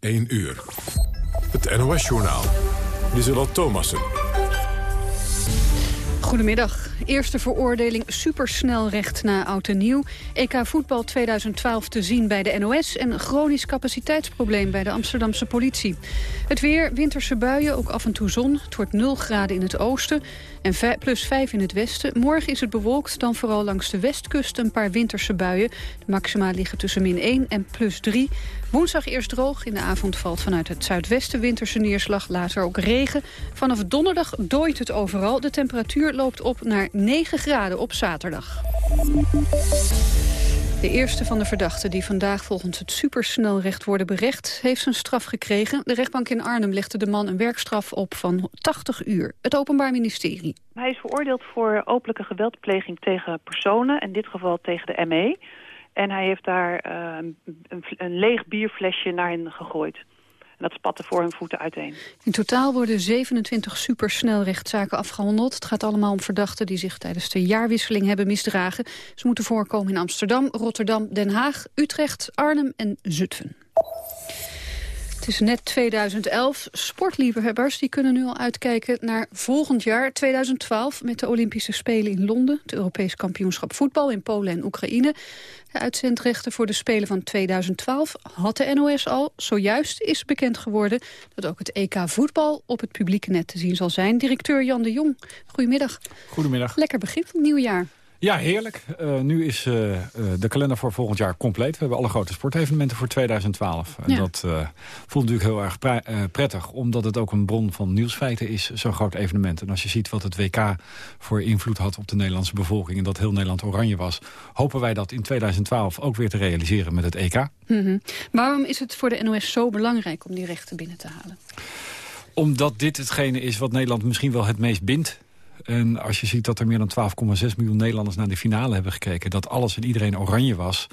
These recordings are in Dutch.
1 uur. Het NOS-journaal. Lieselot Thomassen. Goedemiddag. Eerste veroordeling supersnelrecht na oud en nieuw. EK voetbal 2012 te zien bij de NOS... en chronisch capaciteitsprobleem bij de Amsterdamse politie. Het weer, winterse buien, ook af en toe zon. Het wordt 0 graden in het oosten en plus 5 in het westen. Morgen is het bewolkt, dan vooral langs de westkust een paar winterse buien. De maxima liggen tussen min 1 en plus 3. Woensdag eerst droog. In de avond valt vanuit het zuidwesten winterse neerslag. Later ook regen. Vanaf donderdag dooit het overal. De temperatuur loopt op naar 9 graden op zaterdag. De eerste van de verdachten die vandaag volgens het supersnelrecht worden berecht... heeft zijn straf gekregen. De rechtbank in Arnhem legde de man een werkstraf op van 80 uur. Het Openbaar Ministerie. Hij is veroordeeld voor openlijke geweldpleging tegen personen... in dit geval tegen de ME. En hij heeft daar uh, een, een, leeg bierflesje naar hen gegooid. En dat spatte voor hun voeten uiteen. In totaal worden 27 supersnelrechtszaken afgehandeld. Het gaat allemaal om verdachten die zich tijdens de jaarwisseling hebben misdragen. Ze moeten voorkomen in Amsterdam, Rotterdam, Den Haag, Utrecht, Arnhem en Zutphen. Het is net 2011. Sportliefhebbers die kunnen nu al uitkijken naar volgend jaar 2012... met de Olympische Spelen in Londen, het Europees kampioenschap voetbal in Polen en Oekraïne. De uitzendrechten voor de Spelen van 2012 had de NOS al. Zojuist is bekend geworden dat ook het EK voetbal op het publieke net te zien zal zijn. Directeur Jan de Jong, goedemiddag. Goedemiddag. Lekker begin van het nieuwjaar. Ja, heerlijk. Uh, nu is uh, de kalender voor volgend jaar compleet. We hebben alle grote sportevenementen voor 2012. En dat voelt natuurlijk heel erg prettig... omdat het ook een bron van nieuwsfeiten is, zo'n groot evenement. En als je ziet wat het WK voor invloed had op de Nederlandse bevolking... en dat heel Nederland oranje was... hopen wij dat in 2012 ook weer te realiseren met het EK. Mm -hmm. Waarom is het voor de NOS zo belangrijk om die rechten binnen te halen? Omdat dit hetgene is wat Nederland misschien wel het meest bindt en als je ziet dat er meer dan 12,6 miljoen Nederlanders naar de finale hebben gekeken... dat alles en iedereen oranje was...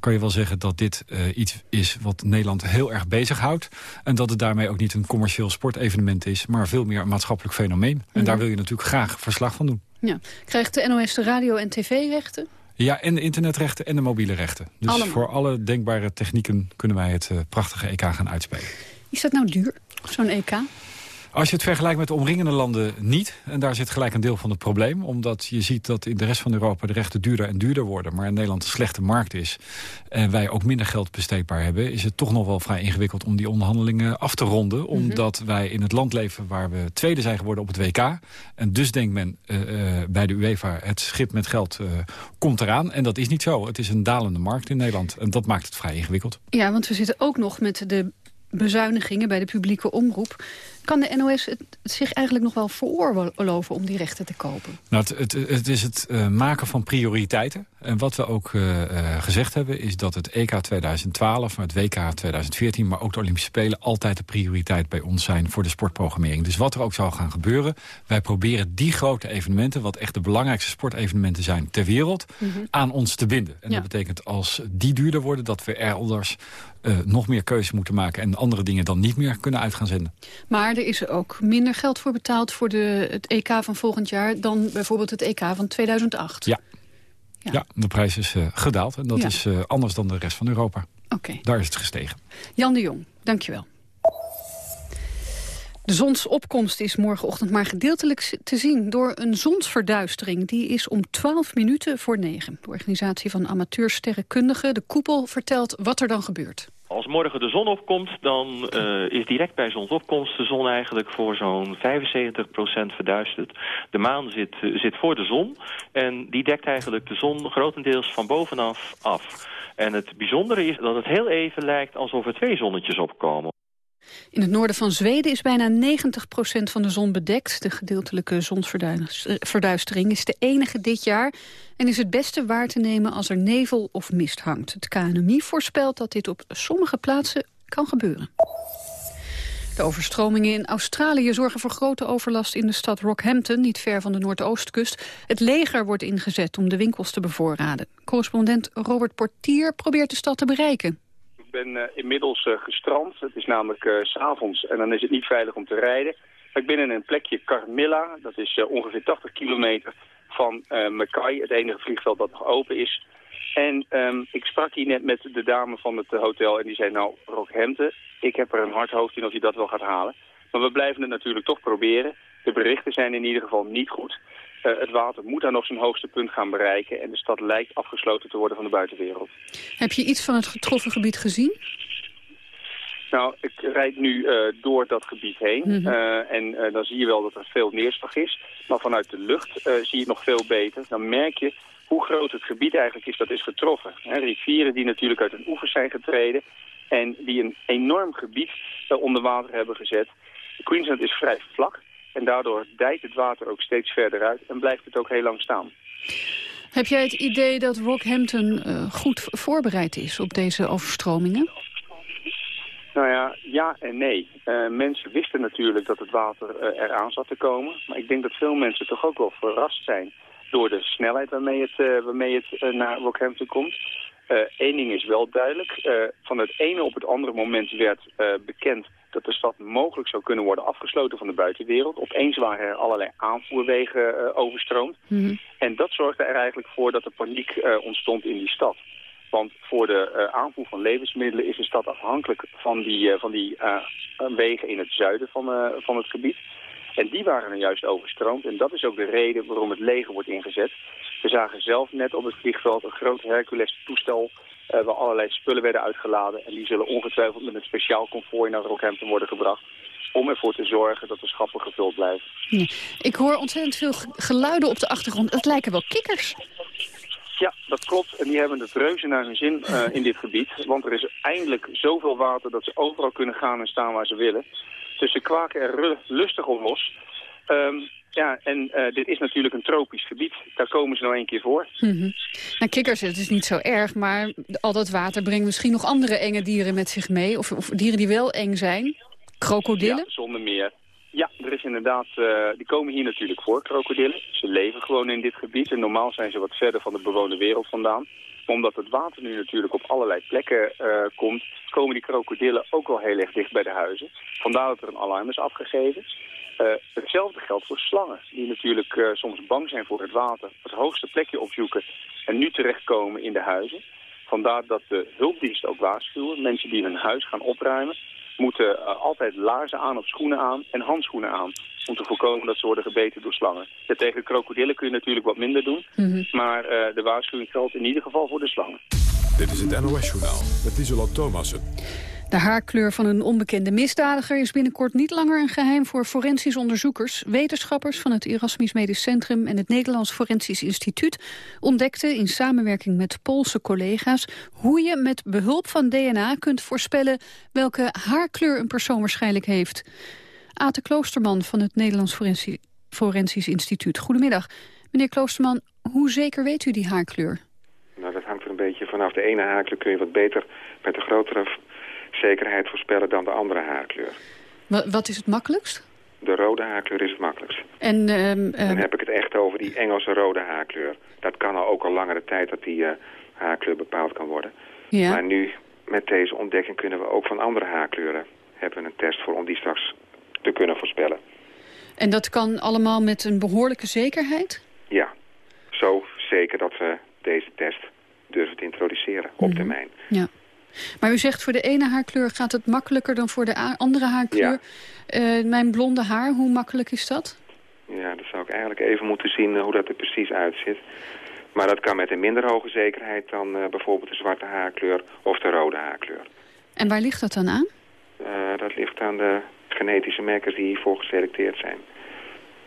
kan je wel zeggen dat dit uh, iets is wat Nederland heel erg bezighoudt. En dat het daarmee ook niet een commercieel sportevenement is... maar veel meer een maatschappelijk fenomeen. En daar wil je natuurlijk graag verslag van doen. Ja. Krijgt de NOS de radio- en tv-rechten? Ja, en de internetrechten en de mobiele rechten. Dus Allemaal. voor alle denkbare technieken kunnen wij het uh, prachtige EK gaan uitspelen. Is dat nou duur, zo'n EK? Als je het vergelijkt met de omringende landen niet. En daar zit gelijk een deel van het probleem. Omdat je ziet dat in de rest van Europa de rechten duurder en duurder worden. Maar in Nederland een slechte markt is. En wij ook minder geld besteedbaar hebben. Is het toch nog wel vrij ingewikkeld om die onderhandelingen af te ronden. Mm -hmm. Omdat wij in het land leven waar we tweede zijn geworden op het WK. En dus denkt men uh, uh, bij de UEFA het schip met geld uh, komt eraan. En dat is niet zo. Het is een dalende markt in Nederland. En dat maakt het vrij ingewikkeld. Ja, want we zitten ook nog met de bezuinigingen bij de publieke omroep. Kan de NOS het zich eigenlijk nog wel veroorloven om die rechten te kopen? Nou, het, het, het is het uh, maken van prioriteiten. En wat we ook uh, uh, gezegd hebben is dat het EK 2012, maar het WK 2014... maar ook de Olympische Spelen altijd de prioriteit bij ons zijn voor de sportprogrammering. Dus wat er ook zal gaan gebeuren, wij proberen die grote evenementen... wat echt de belangrijkste sportevenementen zijn ter wereld, mm -hmm. aan ons te binden. En ja. dat betekent als die duurder worden, dat we elders uh, nog meer keuze moeten maken... en andere dingen dan niet meer kunnen uit gaan zenden. Maar er is ook minder geld voor betaald voor de, het EK van volgend jaar... dan bijvoorbeeld het EK van 2008. Ja, ja. ja de prijs is uh, gedaald. En dat ja. is uh, anders dan de rest van Europa. Okay. Daar is het gestegen. Jan de Jong, dankjewel. De zonsopkomst is morgenochtend maar gedeeltelijk te zien door een zonsverduistering. Die is om 12 minuten voor 9. De organisatie van amateursterrenkundigen, de koepel, vertelt wat er dan gebeurt. Als morgen de zon opkomt, dan uh, is direct bij zonsopkomst de zon eigenlijk voor zo'n 75% verduisterd. De maan zit, uh, zit voor de zon en die dekt eigenlijk de zon grotendeels van bovenaf af. En het bijzondere is dat het heel even lijkt alsof er twee zonnetjes opkomen. In het noorden van Zweden is bijna 90% van de zon bedekt. De gedeeltelijke zonsverduistering is de enige dit jaar... en is het beste waar te nemen als er nevel of mist hangt. Het KNMI voorspelt dat dit op sommige plaatsen kan gebeuren. De overstromingen in Australië zorgen voor grote overlast in de stad Rockhampton, niet ver van de Noordoostkust. Het leger wordt ingezet om de winkels te bevoorraden. Correspondent Robert Portier probeert de stad te bereiken Ik ben uh, inmiddels uh, gestrand. Het is namelijk uh, s'avonds en dan is het niet veilig om te rijden. Ik ben in een plekje Carmilla, dat is ongeveer 80 kilometer van Mackay, het enige vliegveld dat nog open is. En ehm, ik sprak hier net met de dame van het hotel en die zei, nou, Rockhampton, ik heb er een hard hoofd in of je dat wel gaat halen. Maar we blijven het natuurlijk toch proberen. De berichten zijn in ieder geval niet goed. Uh, het water moet daar nog zijn hoogste punt gaan bereiken... en de stad lijkt afgesloten te worden van de buitenwereld. Heb je iets van het getroffen gebied gezien? Nou, ik rijd nu uh, door dat gebied heen mm -hmm. uh, en dan zie je wel dat er veel neerslag is. Maar vanuit de lucht zie je het nog veel beter. Dan merk je hoe groot het gebied eigenlijk is dat is getroffen. He, rivieren die natuurlijk uit een oever zijn getreden en die een enorm gebied onder water hebben gezet. Queensland is vrij vlak en daardoor dijt het water ook steeds verder uit en blijft het ook heel lang staan. Heb jij het idee dat Rockhampton uh, goed voorbereid is op deze overstromingen? Nou ja, ja en nee. Uh, mensen wisten natuurlijk dat het water uh, eraan zat te komen. Maar ik denk dat veel mensen toch ook wel verrast zijn door de snelheid waarmee het, waarmee het naar Rockhampton komt. Eén ding is wel duidelijk. van het ene op het andere moment werd bekend dat de stad mogelijk zou kunnen worden afgesloten van de buitenwereld. Opeens waren er allerlei aanvoerwegen uh, overstroomd. Mm -hmm. En dat zorgde er eigenlijk voor dat er paniek uh, ontstond in die stad. Want voor de uh, aanvoer van levensmiddelen is de stad afhankelijk van die, van die wegen in het zuiden van, van het gebied. En die waren er juist overstroomd. En dat is ook de reden waarom het leger wordt ingezet. We zagen zelf net op het vliegveld een groot Hercules-toestel... Uh, waar allerlei spullen werden uitgeladen. En die zullen ongetwijfeld met een speciaal konvooi naar Rockhampton worden gebracht. Om ervoor te zorgen dat de schappen gevuld blijven. Ja. Ik hoor ontzettend veel geluiden op de achtergrond. Het lijken wel kikkers. Ja, dat klopt. En die hebben het reuze naar hun zin uh, in dit gebied. Want er is eindelijk zoveel water dat ze overal kunnen gaan en staan waar ze willen. Dus ze kwaken er lustig om los. Um, ja, en uh, dit is natuurlijk een tropisch gebied. Daar komen ze nou één keer voor. Mm -hmm. Nou, kikkers, het is niet zo erg, maar al dat water brengt misschien nog andere enge dieren met zich mee. Of, of dieren die wel eng zijn. Krokodillen? Ja, zonder meer. Ja, er is inderdaad, uh, die komen hier natuurlijk voor, krokodillen. Ze leven gewoon in dit gebied en normaal zijn ze wat verder van de bewoonde wereld vandaan. Maar omdat het water nu natuurlijk op allerlei plekken uh, komt, komen die krokodillen ook wel heel erg dicht bij de huizen. Vandaar dat er een alarm is afgegeven. Uh, hetzelfde geldt voor slangen, die natuurlijk uh, soms bang zijn voor het water, het hoogste plekje opzoeken en nu terechtkomen in de huizen. Vandaar dat de hulpdiensten ook waarschuwen. Mensen die hun huis gaan opruimen, moeten uh, altijd laarzen aan of schoenen aan en handschoenen aan. Om te voorkomen dat ze worden gebeten door slangen. Ja, tegen krokodillen kun je natuurlijk wat minder doen. Mm -hmm. Maar de waarschuwing geldt in ieder geval voor de slangen. Dit is het NOS-journaal met Isola Thomassen. De haarkleur van een onbekende misdadiger is binnenkort niet langer een geheim voor forensisch onderzoekers. Wetenschappers van het Erasmus Medisch Centrum en het Nederlands Forensisch Instituut ontdekten in samenwerking met Poolse collega's hoe je met behulp van DNA kunt voorspellen welke haarkleur een persoon waarschijnlijk heeft. Ate Kloosterman van het Nederlands Forensisch, Instituut. Goedemiddag. Meneer Kloosterman, hoe zeker weet u die haarkleur? Nou, dat hangt er een beetje vanaf. De ene haarkleur kun je wat beter met de grotere zekerheid voorspellen dan de andere haarkleur. Wat, is het makkelijkst? De rode haarkleur is het makkelijkst. En, um, Dan um... heb ik het echt over die Engelse rode haarkleur. Dat kan al ook al langere tijd dat die uh, haarkleur bepaald kan worden. Ja. Maar nu, met deze ontdekking, kunnen we ook van andere haarkleuren... hebben we een test voor om die straks te kunnen voorspellen. En dat kan allemaal met een behoorlijke zekerheid? Ja, zo zeker dat we deze test durven te introduceren op Mhm. termijn. Ja. Maar u zegt voor de ene haarkleur gaat het makkelijker dan voor de andere haarkleur. Ja. Uh, mijn blonde haar, hoe makkelijk is dat? Ja, dat zou ik eigenlijk even moeten zien uh, hoe dat er precies uitziet. Maar dat kan met een minder hoge zekerheid dan uh, bijvoorbeeld de zwarte haarkleur of de rode haarkleur. En waar ligt dat dan aan? dat ligt aan de genetische merkers die hiervoor geselecteerd zijn.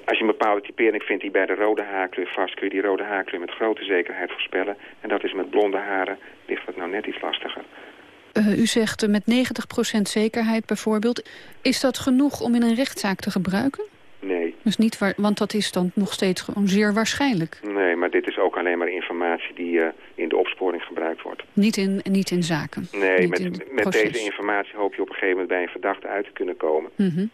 Als je een bepaalde typering vindt die bij de rode haarkleur vast... kun je die rode haarkleur met grote zekerheid voorspellen. En dat is met blonde haren ligt dat nou net iets lastiger. Uh, u zegt uh, met 90% zekerheid bijvoorbeeld. Is dat genoeg om in een rechtszaak te gebruiken? Nee. Dus niet waar, want dat is dan nog steeds gewoon zeer waarschijnlijk. Nee, maar dit is ook alleen maar informatie die uh, in de opsporing gebruikt wordt. Niet in, niet in zaken? Nee, niet met, in met deze informatie hoop je op een gegeven moment bij een verdachte uit te kunnen komen. Mm -hmm.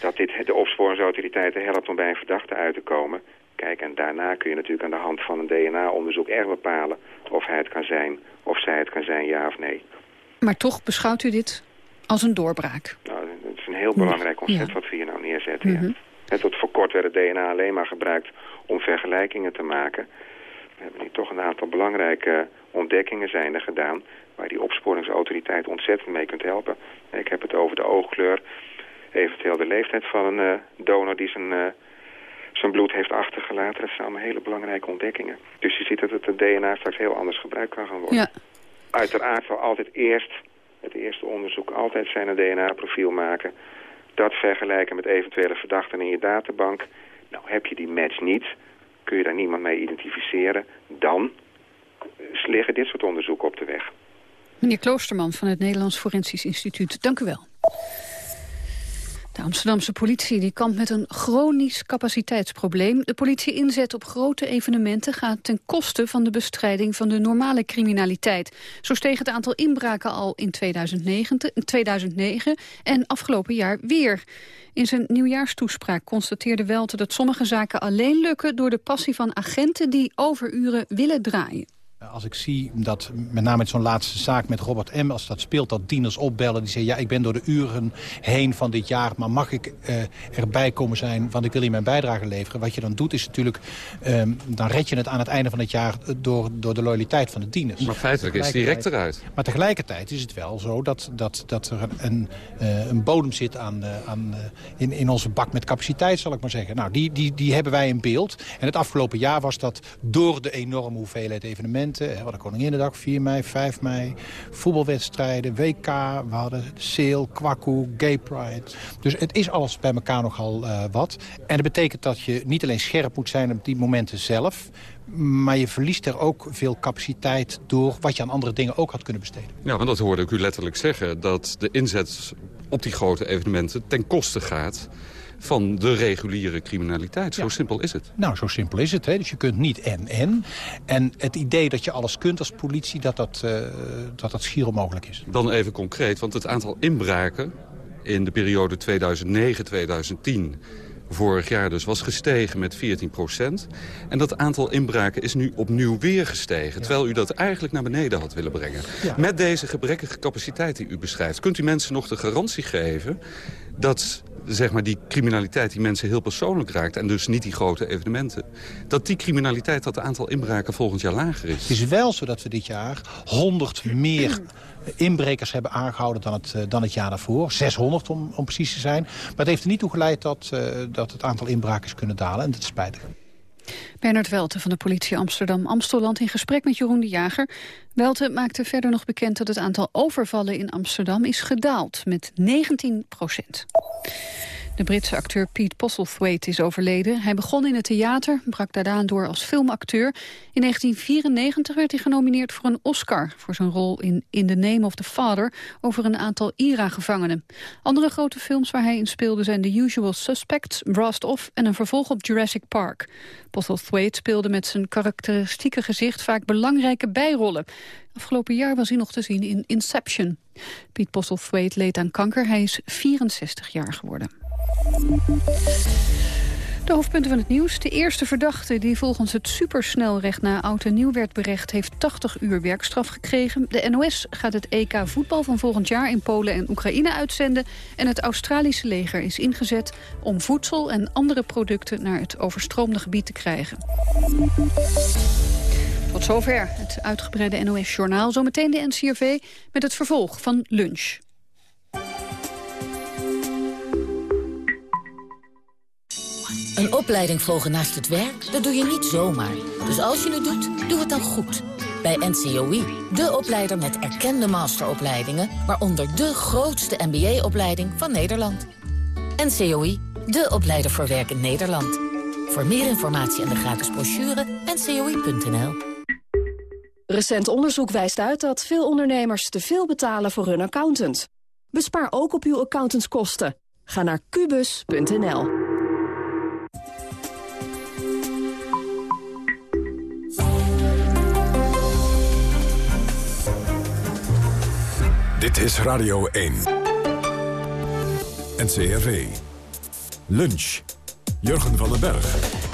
Dat dit de opsporingsautoriteiten helpt om bij een verdachte uit te komen. Kijk, en daarna kun je natuurlijk aan de hand van een DNA-onderzoek erg bepalen of hij het kan zijn, of zij het kan zijn, ja of nee. Maar toch beschouwt u dit als een doorbraak? Nou, het is een heel belangrijk concept ja. wat we hier nou neerzetten. Mm -hmm. ja. Tot voor kort werd het DNA alleen maar gebruikt om vergelijkingen te maken. hebben nu toch een aantal belangrijke ontdekkingen zijn er gedaan... waar die opsporingsautoriteit ontzettend mee kunt helpen. Ik heb het over de oogkleur, eventueel de leeftijd van een uh, donor die zijn, uh, zijn bloed heeft achtergelaten. Dat zijn allemaal hele belangrijke ontdekkingen. Dus je ziet dat het DNA straks heel anders gebruikt kan gaan worden. Ja. Uiteraard zal altijd eerst, het eerste onderzoek, altijd zijn een DNA-profiel maken. Dat vergelijken met eventuele verdachten in je databank. Nou, heb je die match niet, kun je daar niemand mee identificeren, dan liggen dit soort onderzoeken op de weg. Meneer Kloosterman van het Nederlands Forensisch Instituut, dank u wel. De Amsterdamse politie die kampt met een chronisch capaciteitsprobleem. De politie inzet op grote evenementen gaat ten koste van de bestrijding van de normale criminaliteit. Zo steeg het aantal inbraken al in 2009, 2009 en afgelopen jaar weer. In zijn nieuwjaarstoespraak constateerde Welte dat sommige zaken alleen lukken door de passie van agenten die overuren willen draaien. Als ik zie dat, met name met zo'n laatste zaak met Robert M., als dat speelt, dat dieners opbellen. Die zeggen, ja, ik ben door de uren heen van dit jaar, maar mag ik uh, erbij komen zijn, want ik wil hier mijn bijdrage leveren. Wat je dan doet is natuurlijk, um, dan red je het aan het einde van het jaar door, door de loyaliteit van de dieners. Maar feitelijk is het direct eruit. Maar tegelijkertijd is het wel zo dat, dat, dat er een, uh, een bodem zit aan, aan, in, in onze bak met capaciteit, zal ik maar zeggen. Nou, die, die, die hebben wij in beeld. En het afgelopen jaar was dat door de enorme hoeveelheid evenementen we hadden Koninginnedag, 4 mei, 5 mei. Voetbalwedstrijden, WK, we hadden Sale, Kwaku, Gay Pride. Dus het is alles bij elkaar nogal uh, wat. En dat betekent dat je niet alleen scherp moet zijn op die momenten zelf... maar je verliest er ook veel capaciteit door wat je aan andere dingen ook had kunnen besteden. Ja, want dat hoorde ik u letterlijk zeggen... dat de inzet op die grote evenementen ten koste gaat van de reguliere criminaliteit. Zo ja. simpel is het. Nou, zo simpel is het. Hè? Dus je kunt niet en-en. En het idee dat je alles kunt als politie, dat dat, uh, dat, dat schier onmogelijk is. Dan even concreet, want het aantal inbraken in de periode 2009-2010 vorig jaar dus, was gestegen met 14 procent. En dat aantal inbraken is nu opnieuw weer gestegen. Terwijl u dat eigenlijk naar beneden had willen brengen. Ja. Met deze gebrekkige capaciteit die u beschrijft... kunt u mensen nog de garantie geven dat zeg maar, die criminaliteit die mensen heel persoonlijk raakt... en dus niet die grote evenementen... dat die criminaliteit, dat aantal inbraken volgend jaar lager is. Het is wel zo dat we dit jaar 100 meer inbrekers hebben aangehouden dan het, dan het jaar daarvoor. 600 om, om precies te zijn. Maar het heeft er niet toe geleid dat, uh, dat het aantal inbrakers kunnen dalen. En dat is spijtig. Bernard Welte van de politie Amsterdam-Amstelland in gesprek met Jeroen de Jager. Welte maakte verder nog bekend dat het aantal overvallen in Amsterdam is gedaald met 19 procent. De Britse acteur Pete Postlethwaite is overleden. Hij begon in het theater, brak daarna door als filmacteur. In 1994 werd hij genomineerd voor een Oscar... voor zijn rol in In the Name of the Father... over een aantal IRA-gevangenen. Andere grote films waar hij in speelde zijn The Usual Suspects... Blast Off en een vervolg op Jurassic Park. Postlethwaite speelde met zijn karakteristieke gezicht... vaak belangrijke bijrollen. Afgelopen jaar was hij nog te zien in Inception. Piet Postlethwaite leed aan kanker. Hij is 64 jaar geworden. De hoofdpunten van het nieuws. De eerste verdachte die volgens het supersnelrecht na oud en nieuw werd berecht... heeft 80 uur werkstraf gekregen. De NOS gaat het EK voetbal van volgend jaar in Polen en Oekraïne uitzenden. En het Australische leger is ingezet om voedsel en andere producten... naar het overstroomde gebied te krijgen. Tot zover het uitgebreide NOS-journaal. Zometeen de NCRV met het vervolg van lunch. Een opleiding volgen naast het werk, dat doe je niet zomaar. Dus als je het doet, doe het dan goed. Bij NCOI, de opleider met erkende masteropleidingen... waaronder de grootste MBA-opleiding van Nederland. NCOI, de opleider voor werk in Nederland. Voor meer informatie en de gratis brochure, ncoi.nl. Recent onderzoek wijst uit dat veel ondernemers te veel betalen voor hun accountant. Bespaar ook op uw accountantskosten. Ga naar kubus.nl. Dit is Radio 1. NCRV. Lunch. Jurgen van den Berg.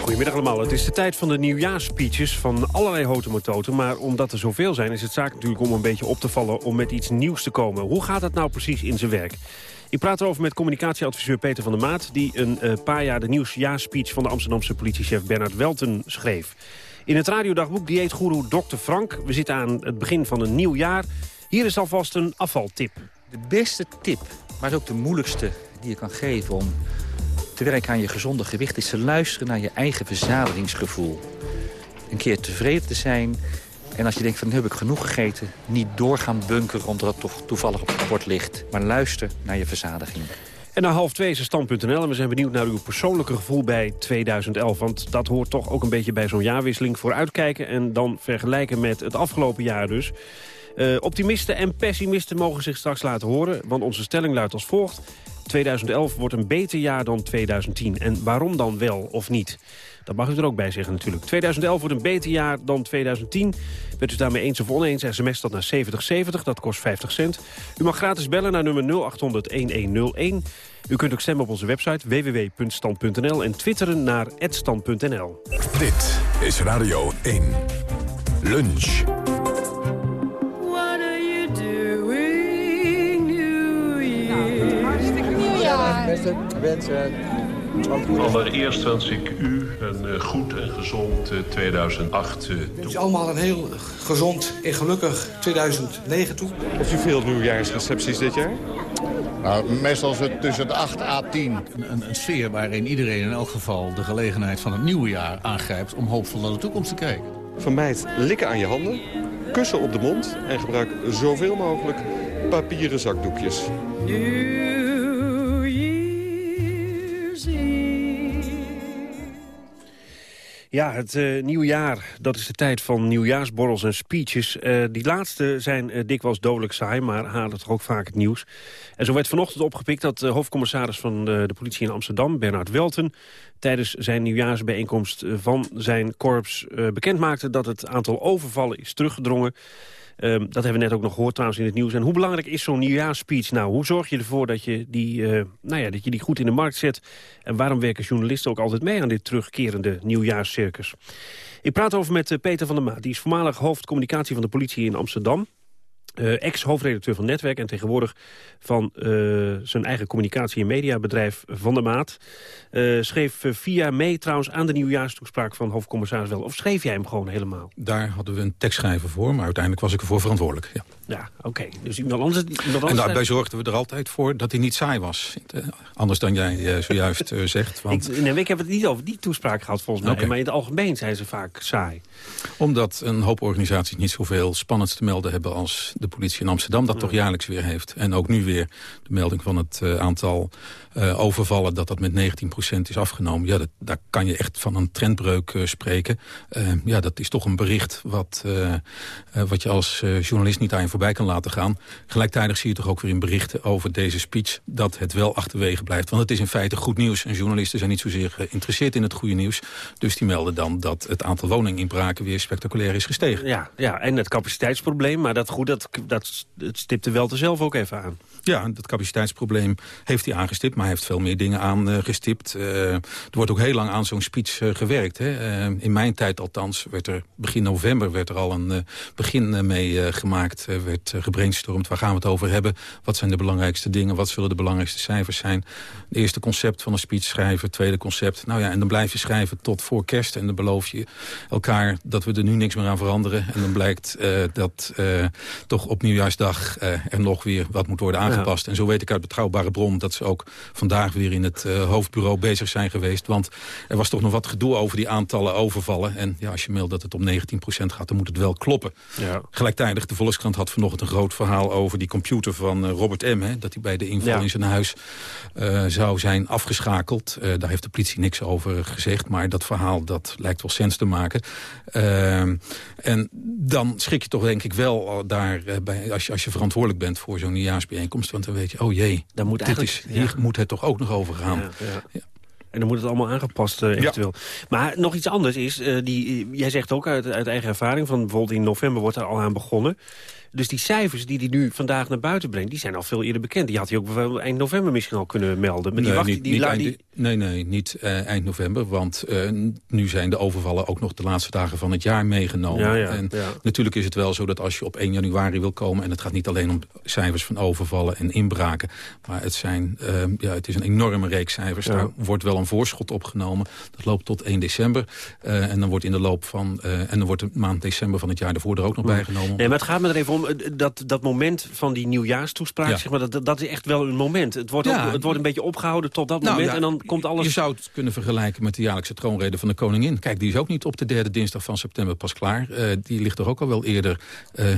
Goedemiddag allemaal. Het is de tijd van de nieuwjaarspeeches van allerlei hotemototen. Maar omdat er zoveel zijn is het zaak natuurlijk om een beetje op te vallen... om met iets nieuws te komen. Hoe gaat dat nou precies in zijn werk? Ik praat erover met communicatieadviseur Peter van der Maat... die een uh, paar jaar de nieuwsjaarspeech van de Amsterdamse politiechef Bernard Welten schreef. In het radiodagboek dieetgoeroe Dr. Frank. We zitten aan het begin van een nieuw jaar. Hier is alvast een afvaltip. De beste tip, maar ook de moeilijkste die je kan geven... om te werken aan je gezonde gewicht... is te luisteren naar je eigen verzadigingsgevoel. Een keer tevreden te zijn... En als je denkt van nu heb ik genoeg gegeten... niet doorgaan bunkeren omdat het toch toevallig op het bord ligt. Maar luister naar je verzadiging. En na half twee is stand.nl en we zijn benieuwd naar uw persoonlijke gevoel bij 2011. Want dat hoort toch ook een beetje bij zo'n jaarwisseling. Vooruitkijken en dan vergelijken met het afgelopen jaar dus. Uh, optimisten en pessimisten mogen zich straks laten horen. Want onze stelling luidt als volgt. 2011 wordt een beter jaar dan 2010. En waarom dan wel of niet? Dat mag u er ook bij zeggen natuurlijk. 2011 wordt een beter jaar dan 2010. Bent u daarmee eens of oneens, sms dat naar 7070, dat kost 50 cent. U mag gratis bellen naar nummer 0800-1101. U kunt ook stemmen op onze website www.stand.nl en twitteren naar @stand.nl. Dit is Radio 1. Lunch. Beste wensen. Allereerst wens ik u een uh, goed en gezond uh, 2008 uh, toe. Dus allemaal een heel gezond en gelukkig 2009 toe. Of u veel nieuwjaarsrecepties dit jaar? Nou, meestal is het tussen de 8 à 10. Een, een, sfeer waarin iedereen in elk geval de gelegenheid van het nieuwe jaar aangrijpt... om hoopvol naar de toekomst te kijken. Vermijd likken aan je handen, kussen op de mond... en gebruik zoveel mogelijk papieren zakdoekjes. Ja, het uh, nieuwe jaar, dat is de tijd van nieuwjaarsborrels en speeches. Uh, die laatste zijn uh, dikwijls dodelijk saai, maar halen toch ook vaak het nieuws. En zo werd vanochtend opgepikt dat hoofdcommissaris van de, politie in Amsterdam, Bernard Welten, tijdens zijn nieuwjaarsbijeenkomst van zijn korps bekend maakte dat het aantal overvallen is teruggedrongen. Um, dat hebben we net ook nog gehoord trouwens in het nieuws. En hoe belangrijk is zo'n nieuwjaarspeech nou? Hoe zorg je ervoor dat je, die, uh, nou ja, dat je die goed in de markt zet? En waarom werken journalisten ook altijd mee aan dit terugkerende nieuwjaarscircus? Ik praat over met Peter van der Maat. Die is voormalig hoofdcommunicatie van de politie in Amsterdam. Uh, Ex-hoofdredacteur van Netwerk en tegenwoordig van uh, zijn eigen communicatie- en mediabedrijf Van der Maat. Uh, schreef via mee trouwens aan de nieuwjaarstoespraak van hoofdcommissaris wel. Of schreef jij hem gewoon helemaal? Daar hadden we een tekstschrijver voor, maar uiteindelijk was ik ervoor verantwoordelijk. Ja, ja oké. Okay. Dus iemand anders, iemand anders... En daarbij zorgden we er altijd voor dat hij niet saai was. Anders dan jij zojuist zegt. Want... Ik, nee, ik heb het niet over die toespraak gehad volgens mij. Okay. Maar in het algemeen zijn ze vaak saai. Omdat een hoop organisaties niet zoveel spannends te melden hebben als de politie in Amsterdam dat toch jaarlijks weer heeft. En ook nu weer de melding van het uh, aantal uh, overvallen... dat dat met 19% is afgenomen. Ja, dat, daar kan je echt van een trendbreuk uh, spreken. ja, dat is toch een bericht wat, wat je als journalist niet aan je voorbij kan laten gaan. Gelijktijdig zie je toch ook weer in berichten over deze speech... dat het wel achterwege blijft. Want het is in feite goed nieuws. En journalisten zijn niet zozeer geïnteresseerd in het goede nieuws. Dus die melden dan dat het aantal woninginbraken weer spectaculair is gestegen. Ja, ja en het capaciteitsprobleem. Maar dat, goed, dat, dat stipte wel zelf ook even aan. Ja, dat capaciteitsprobleem heeft hij aangestipt, maar hij heeft veel meer dingen aangestipt. Uh, er wordt ook heel lang aan zo'n speech uh, gewerkt. Hè. Uh, in mijn tijd althans, werd er begin november werd er al een begin mee gemaakt. werd gebrainstormd, waar gaan we het over hebben? Wat zijn de belangrijkste dingen? Wat zullen de belangrijkste cijfers zijn? Het eerste concept van een speech schrijven, tweede concept. Nou ja, en dan blijf je schrijven tot voor kerst. En dan beloof je elkaar dat we er nu niks meer aan veranderen. En dan blijkt dat toch op nieuwjaarsdag er nog weer wat moet worden aangepast. Ja. En zo weet ik uit betrouwbare bron dat ze ook vandaag weer in het uh, hoofdbureau bezig zijn geweest. Want er was toch nog wat gedoe over die aantallen overvallen. En ja, als je meldt dat het om 19% gaat, dan moet het wel kloppen. Ja. Gelijktijdig, de Volkskrant had vanochtend een groot verhaal over die computer van uh, Robert M. Hè, dat hij bij de inval ja. in zijn huis uh, zou zijn afgeschakeld. daar heeft de politie niks over gezegd. Maar dat verhaal, dat lijkt wel sens te maken. en dan schrik je toch denk ik wel daar, bij, als, je, als je verantwoordelijk bent voor zo'n nieuwjaarsbijeenkomst. Want dan weet je, oh jee, dan moet dit is, hier moet het toch ook nog over gaan. Ja, ja. En dan moet het allemaal aangepast uh, eventueel. Maar nog iets anders is, uh, die, jij zegt ook uit, uit eigen ervaring... van bijvoorbeeld in november wordt er al aan begonnen... Dus die cijfers die hij nu vandaag naar buiten brengt... die zijn al veel eerder bekend. Die had hij ook bijvoorbeeld eind november misschien al kunnen melden. Maar nee, die wacht, niet, die, niet die, eind, nee, nee, niet uh, eind november. Want uh, nu zijn de overvallen ook nog de laatste dagen van het jaar meegenomen. Ja, ja, en ja. natuurlijk is het wel zo dat als je op 1 januari wil komen... en het gaat niet alleen om cijfers van overvallen en inbraken... maar het, zijn, uh, ja, het is een enorme reeks cijfers. Daar wordt wel een voorschot opgenomen. Dat loopt tot 1 december. Uh, en dan wordt in de loop van... En dan wordt de maand december van het jaar ervoor er ook nog bijgenomen. Nee, maar het gaat me er even om. Dat, dat moment van die nieuwjaarstoespraak, ja. zeg maar, dat, dat is echt wel een moment. Het wordt, ja. ook, het wordt een beetje opgehouden tot dat nou, moment. Ja, en dan komt alles... Je zou het kunnen vergelijken met de jaarlijkse troonrede van de koningin. Kijk, die is ook niet op de derde dinsdag van september pas klaar. Uh, die ligt er ook al wel eerder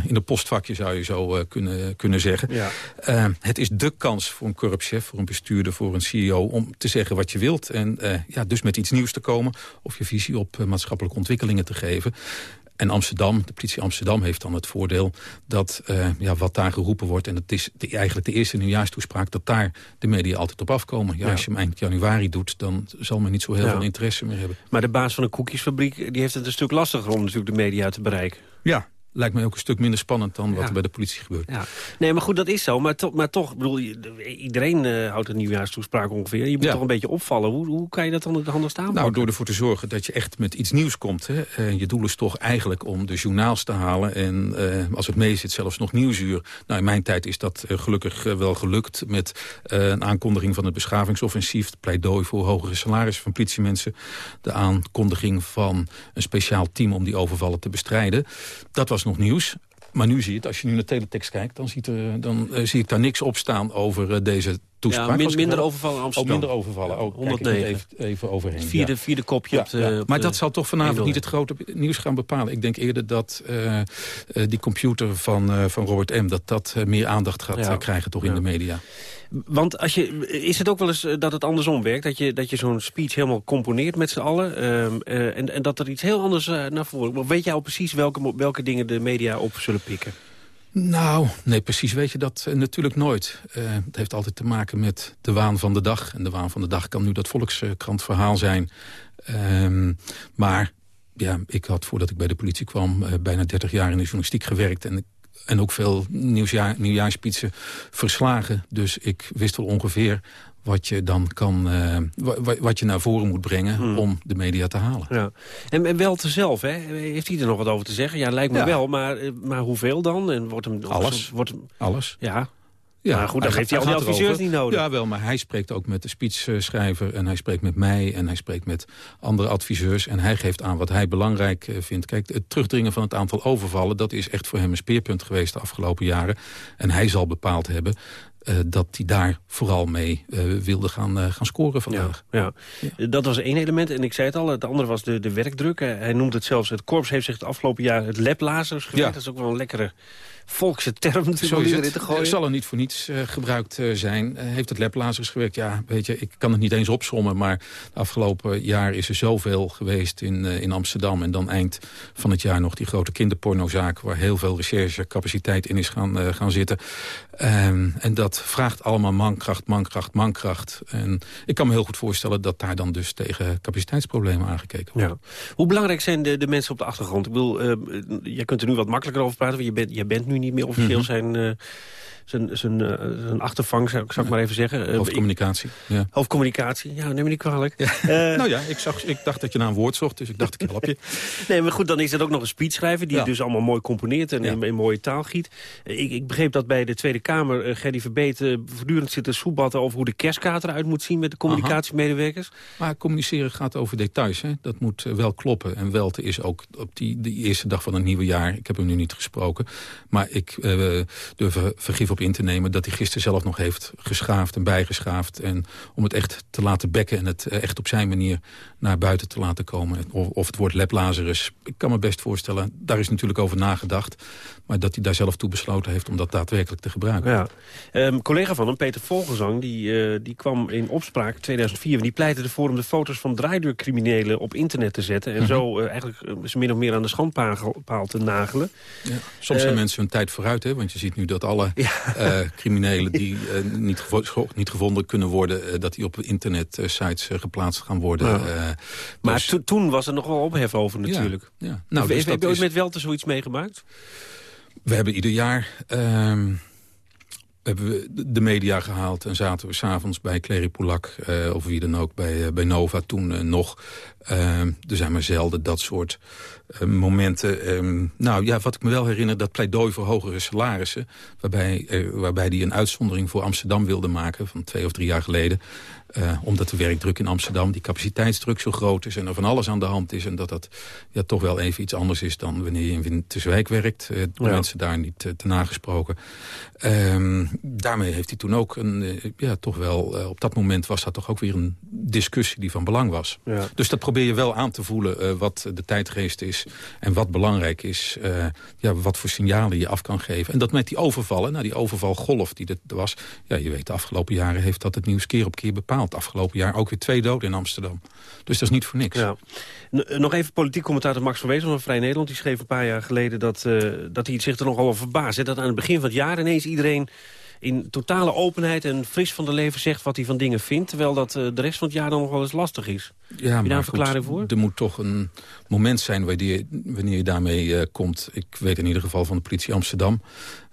in de postvakje, zou je zo kunnen, kunnen zeggen. Ja. het is de kans voor een korpschef, voor een bestuurder, voor een CEO... om te zeggen wat je wilt. En ja, dus met iets nieuws te komen. Of je visie op maatschappelijke ontwikkelingen te geven. En Amsterdam, de politie Amsterdam heeft dan het voordeel dat uh, ja, wat daar geroepen wordt... en dat is de, eigenlijk de eerste nieuwjaarstoespraak... dat daar de media altijd op afkomen. Ja, ja. Als je hem eind januari doet, dan zal men niet zo heel ja. veel interesse meer hebben. Maar de baas van een koekjesfabriek die heeft het een stuk lastiger... om natuurlijk de media te bereiken. Ja, lijkt mij ook een stuk minder spannend dan wat er bij de politie gebeurt. Ja. Nee, maar goed, dat is zo. Maar, to maar toch, bedoel, iedereen uh, houdt een nieuwjaarstoespraak ongeveer. Je moet toch een beetje opvallen. Hoe, hoe kan je dat dan handig staan? Nou, door ervoor te zorgen dat je echt met iets nieuws komt. Hè. Uh, je doel is toch eigenlijk om de journaals te halen. En uh, als het mee zit, zelfs nog nieuwsuur. Nou, in mijn tijd is dat gelukkig wel gelukt. Met een aankondiging van het beschavingsoffensief. Het pleidooi voor hogere salarissen van politiemensen. De aankondiging van een speciaal team om die overvallen te bestrijden. Dat was nog nieuws. Maar nu zie je het, als je nu naar teletext kijkt... dan, ziet er, dan uh, zie ik daar niks op staan over uh, deze toespraak. Ja, min, minder overvallen in Amsterdam. Oh, minder overvallen. Oh, 109. Even, even overheen. Vierde, ja. vierde kopje ja, op de, ja. op Maar dat zal toch vanavond niet het grote nieuws gaan bepalen. Ik denk eerder dat uh, die computer van, van Robert M... dat dat meer aandacht gaat krijgen toch in de media. Want als je, is het ook wel eens dat het andersom werkt? Dat je, dat je zo'n speech helemaal componeert met z'n allen... Um, uh, en, en dat er iets heel anders naar voren komt? Weet jij al precies welke, welke dingen de media op zullen pikken? Nou, nee, precies weet je dat uh, natuurlijk nooit. Uh, het heeft altijd te maken met de waan van de dag. En de waan van de dag kan nu dat Volkskrant-verhaal zijn. Um, maar ja, ik had voordat ik bij de politie kwam... Uh, bijna 30 jaar in de journalistiek gewerkt. En en ook veel nieuwsjaar, nieuwjaarspitsen verslagen. Dus ik wist wel ongeveer wat je dan kan, uh, wat je naar voren moet brengen hmm. om de media te halen. Ja. En, en Welte zelf, hè? heeft hij er nog wat over te zeggen? Ja, lijkt me ja. wel, maar, eh, maar hoeveel dan? En wordt hem, Alles. Wordt hem, Alles. Ja, ja, maar goed, dan heeft hij al die adviseurs niet nodig. Ja, wel, maar hij spreekt ook met de speechschrijver... en hij spreekt met mij en hij spreekt met andere adviseurs... en hij geeft aan wat hij belangrijk eh, vindt. Kijk, het terugdringen van het aantal overvallen... dat is echt voor hem een speerpunt geweest de afgelopen jaren. En hij zal bepaald hebben uh, dat hij daar vooral mee uh, wilde gaan, uh, gaan scoren vandaag. Ja, ja. Dat was één element. En ik zei het al, het andere was de, de werkdruk. hij noemt het zelfs, het korps heeft zich het afgelopen jaar het lablazers gewerkt. Ja. Dat is ook wel een lekkere volkse term Zo is het. te gooien. zal er niet voor niets uh, gebruikt uh, zijn. Uh, heeft het lablazers gewerkt? Ja, weet je, ik kan het niet eens opsommen. Maar de afgelopen jaar is er zoveel geweest in, in Amsterdam. En dan eind van het jaar nog die grote kinderpornozaak... waar heel veel recherchecapaciteit in is gaan, gaan zitten. Um, en dat vraagt allemaal mankracht, mankracht, mankracht. En ik kan me heel goed voorstellen dat daar dan dus tegen capaciteitsproblemen aangekeken wordt. Ja. Hoe belangrijk zijn de, de mensen op de achtergrond? Ik bedoel, je kunt er nu wat makkelijker over praten. Want je bent, je bent nu niet meer officieel mm -hmm. zijn, uh, zijn, zijn, uh, zijn achtervang, zou, ik maar even zeggen. Uh, hoofdcommunicatie. Ja. Hoofdcommunicatie, ja, neem me niet kwalijk. Ja. nou ja, ik, zag, ik dacht dat je naar een woord zocht, dus ik dacht ik help je. nee, maar goed, dan is dat ook nog een speechschrijver... die ja. dus allemaal mooi componeert en in, in, mooie taal giet. Ik, ik begreep dat bij de Tweede Kamer uh, Gerdy Verbeet... voortdurend zit te soebatten over hoe de kerstkaart eruit moet zien... met de communicatiemedewerkers. Maar communiceren gaat over details, hè. Dat moet wel kloppen. En Welte is ook op die, die eerste dag van het nieuwe jaar... ik heb hem nu niet gesproken, maar ik durf vergif op in te nemen... dat hij gisteren zelf nog heeft geschaafd en bijgeschaafd. En om het echt te laten bekken en het echt op zijn manier naar buiten te laten komen. Of, of het woord leplazerus, ik kan me best voorstellen... daar is natuurlijk over nagedacht. Maar dat hij daar zelf toe besloten heeft om dat daadwerkelijk te gebruiken. Ja. Um, collega van hem, Peter Volgezang, die, uh, die kwam in opspraak 2004. Die pleitte ervoor om de foto's van draaideurcriminelen op internet te zetten. En mm -hmm. zo uh, eigenlijk uh, ze min of meer aan de schandpaal te nagelen. Ja. Soms zijn mensen hun tijd vooruit, hè? want je ziet nu dat alle ja. criminelen die niet, gevo niet gevonden kunnen worden... dat die op internet-sites geplaatst gaan worden. Ja. maar dus... toen was er nog wel ophef over natuurlijk. Ja. Ja. Nou, dus heb je ooit met Welte zoiets meegemaakt? We hebben ieder jaar... Um, hebben we de media gehaald en zaten we s'avonds bij Clary Poulak... Uh, of wie dan ook, bij, bij Nova toen nog. er zijn maar zelden dat soort momenten. Um, nou ja, wat ik me wel herinner, dat pleidooi voor hogere salarissen... waarbij, waarbij die een uitzondering voor Amsterdam wilde maken... van twee of drie jaar geleden. Uh, omdat de werkdruk in Amsterdam, die capaciteitsdruk zo groot is... en er van alles aan de hand is. En dat dat ja, toch wel even iets anders is dan wanneer je in Winterswijk werkt. Uh, de mensen daar niet uh, te nagesproken. Um, daarmee heeft hij toen ook een... ja, toch wel, op dat moment was dat toch ook weer een discussie die van belang was. Ja. Dus dat probeer je wel aan te voelen wat de tijdgeest is... en wat belangrijk is, ja, wat voor signalen je af kan geven. En dat met die overvallen, nou die overvalgolf die er was... ja, je weet, de afgelopen jaren heeft dat het nieuws keer op keer bepaald het afgelopen jaar ook weer twee doden in Amsterdam. Dus dat is niet voor niks. Ja. Nog even politiek commentator Max van Wezel van Vrij Nederland. Die schreef een paar jaar geleden dat, uh, dat hij zich er nogal over verbaasde. Dat aan het begin van het jaar ineens iedereen in totale openheid en fris van de leven zegt wat hij van dingen vindt. Terwijl dat uh, de rest van het jaar dan nog wel eens lastig is. Ja, Heb je daar een verklaring voor? Er moet toch een moment zijn wanneer je, wanneer je daarmee uh, komt. Ik weet in ieder geval van de politie Amsterdam.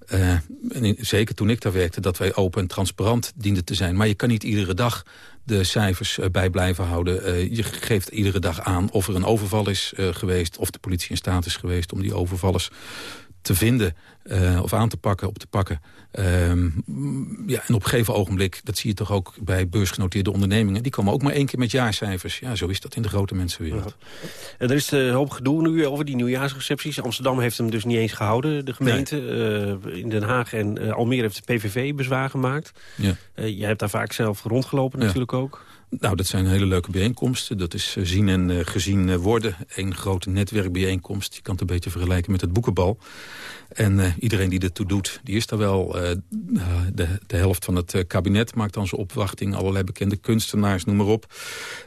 En zeker toen ik daar werkte, dat wij open en transparant dienden te zijn. Maar je kan niet iedere dag de cijfers uh, bij blijven houden. Uh, je geeft iedere dag aan of er een overval is geweest... of de politie in staat is geweest om die overvallers te vinden uh, of aan te pakken, op te pakken. Um, ja, en op een gegeven ogenblik, dat zie je toch ook bij beursgenoteerde ondernemingen... die komen ook maar één keer met jaarcijfers. Ja, zo is dat in de grote mensenwereld. Ja. Er is een hoop gedoe nu over die nieuwjaarsrecepties. Amsterdam heeft hem dus niet eens gehouden, de gemeente. Nee. Uh, in Den Haag en Almere heeft de PVV bezwaar gemaakt. Ja. jij hebt daar vaak zelf rondgelopen natuurlijk ook. Nou, dat zijn hele leuke bijeenkomsten. Dat is zien en uh, gezien worden. Een grote netwerkbijeenkomst. Je kan het een beetje vergelijken met het boekenbal. En iedereen die ertoe doet, die is daar wel. De, de, helft van het kabinet maakt dan zijn opwachting. Allerlei bekende kunstenaars, noem maar op.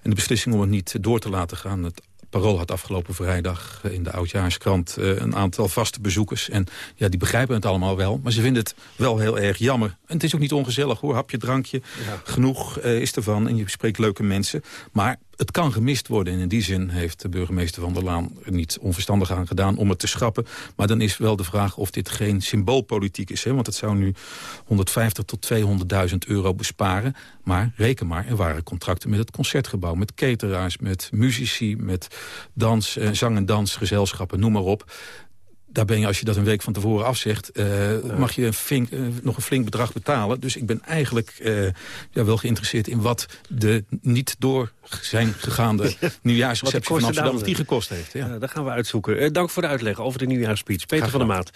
En de beslissing om het niet door te laten gaan... Parool had afgelopen vrijdag in de Oudjaarskrant uh, een aantal vaste bezoekers. En ja, die begrijpen het allemaal wel, maar ze vinden het wel heel erg jammer. En het is ook niet ongezellig hoor, hapje, drankje, ja. genoeg uh, is ervan. En je spreekt leuke mensen. Maar het kan gemist worden. En in die zin heeft de burgemeester van der Laan er niet onverstandig aan gedaan om het te schrappen. Maar dan is wel de vraag of dit geen symboolpolitiek is. Hè? Want het zou nu 150 tot 200.000 euro besparen. Maar reken maar, er waren contracten met het Concertgebouw, met cateraars, met muzici, met dans, eh, zang- en dansgezelschappen, noem maar op daar ben je, als je dat een week van tevoren afzegt... Uh, mag je een fink, uh, nog een flink bedrag betalen. Dus ik ben eigenlijk uh, ja, wel geïnteresseerd in wat de niet door zijn gegaande nieuwjaarsreceptie van Amsterdam... die gekost heeft. Ja. ja dat gaan we uitzoeken. dank voor de uitleg over de nieuwjaarsspeech. Peter van der Maat.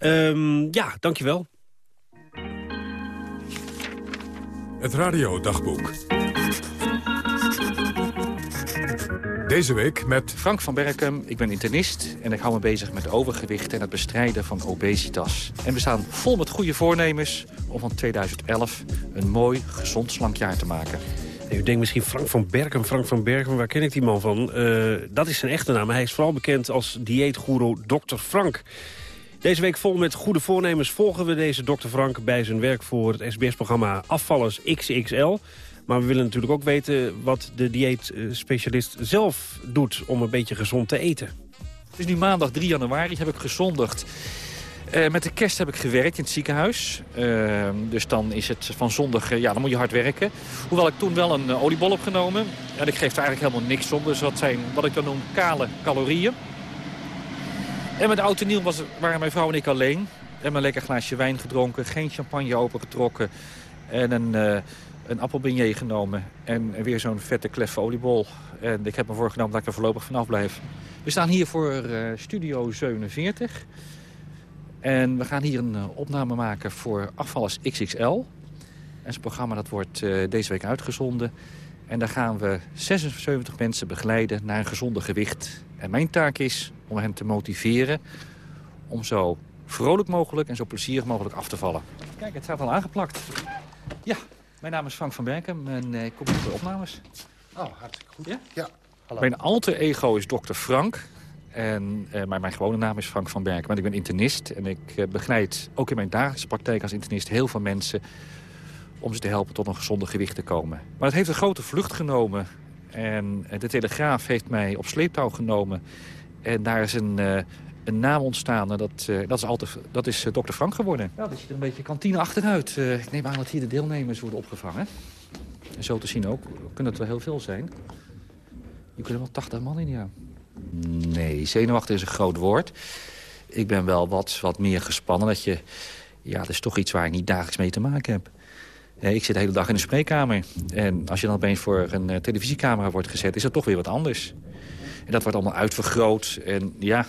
Um, ja, dankjewel. Het radiodagboek. Deze week met... Frank van Berkem, ik ben internist en ik hou me bezig met overgewicht en het bestrijden van obesitas. En we staan vol met goede voornemens om van 2011 een mooi, gezond, slank jaar te maken. U denkt misschien Frank van Berkem, Frank van Berkem, waar ken ik die man van? Uh, dat is zijn echte naam. Hij is vooral bekend als dieetgoeroe Dr. Frank. Deze week vol met goede voornemens volgen we deze Dr. Frank... bij zijn werk voor het SBS-programma Afvallers XXL... Maar we willen natuurlijk ook weten wat de dieetspecialist zelf doet om een beetje gezond te eten. Het is nu maandag 3 januari, heb ik gezondigd. Uh, met de kerst heb ik gewerkt in het ziekenhuis. Uh, dus dan is het van zondag, uh, ja, dan moet je hard werken. Hoewel ik toen wel een oliebol heb genomen. En ik geef er eigenlijk helemaal niks om. Dus dat zijn wat ik dan noem kale calorieën. En met de auto nieuw was, waren mijn vrouw en ik alleen. En een lekker glaasje wijn gedronken, geen champagne opengetrokken. En een een appelbeignet genomen en weer zo'n vette kleffe oliebol. En ik heb me voorgenomen dat ik er voorlopig vanaf blijf. We staan hier voor uh, Studio 47. En we gaan hier een uh, opname maken voor Afvallers XXL. En het programma dat wordt uh, deze week uitgezonden. En daar gaan we 76 mensen begeleiden naar een gezonde gewicht. En mijn taak is om hen te motiveren om zo vrolijk mogelijk en zo plezierig mogelijk af te vallen. Kijk, het staat al aangeplakt. Ja, mijn naam is Frank van Berkem en ik kom voor de opnames. Oh, hartstikke goed. Ja? ja. Hallo. Mijn alter ego is dokter Frank. En, uh, maar mijn gewone naam is Frank van Berkem. Want ik ben internist en ik uh, begeleid ook in mijn dagelijkse praktijk als internist heel veel mensen om ze te helpen tot een gezonde gewicht te komen. Maar het heeft een grote vlucht genomen. En uh, de Telegraaf heeft mij op sleeptouw genomen. En daar is een, een naam ontstaan. En dat, uh, dat is, altijd, dat is uh, dokter Frank geworden. Ja, dat ziet er een beetje kantine achteruit. Uh, ik neem aan dat hier de deelnemers worden opgevangen. En zo te zien ook, kunnen het wel heel veel zijn. Je kunnen wel 80 man in, ja. Nee, zenuwachtig is een groot woord. Ik ben wel wat, wat meer gespannen. Dat, je, ja, dat is toch iets waar ik niet dagelijks mee te maken heb. Ik zit de hele dag in de spreekkamer. En als je dan opeens voor een televisiecamera wordt gezet... is dat toch weer wat anders. En dat wordt allemaal uitvergroot. En ja,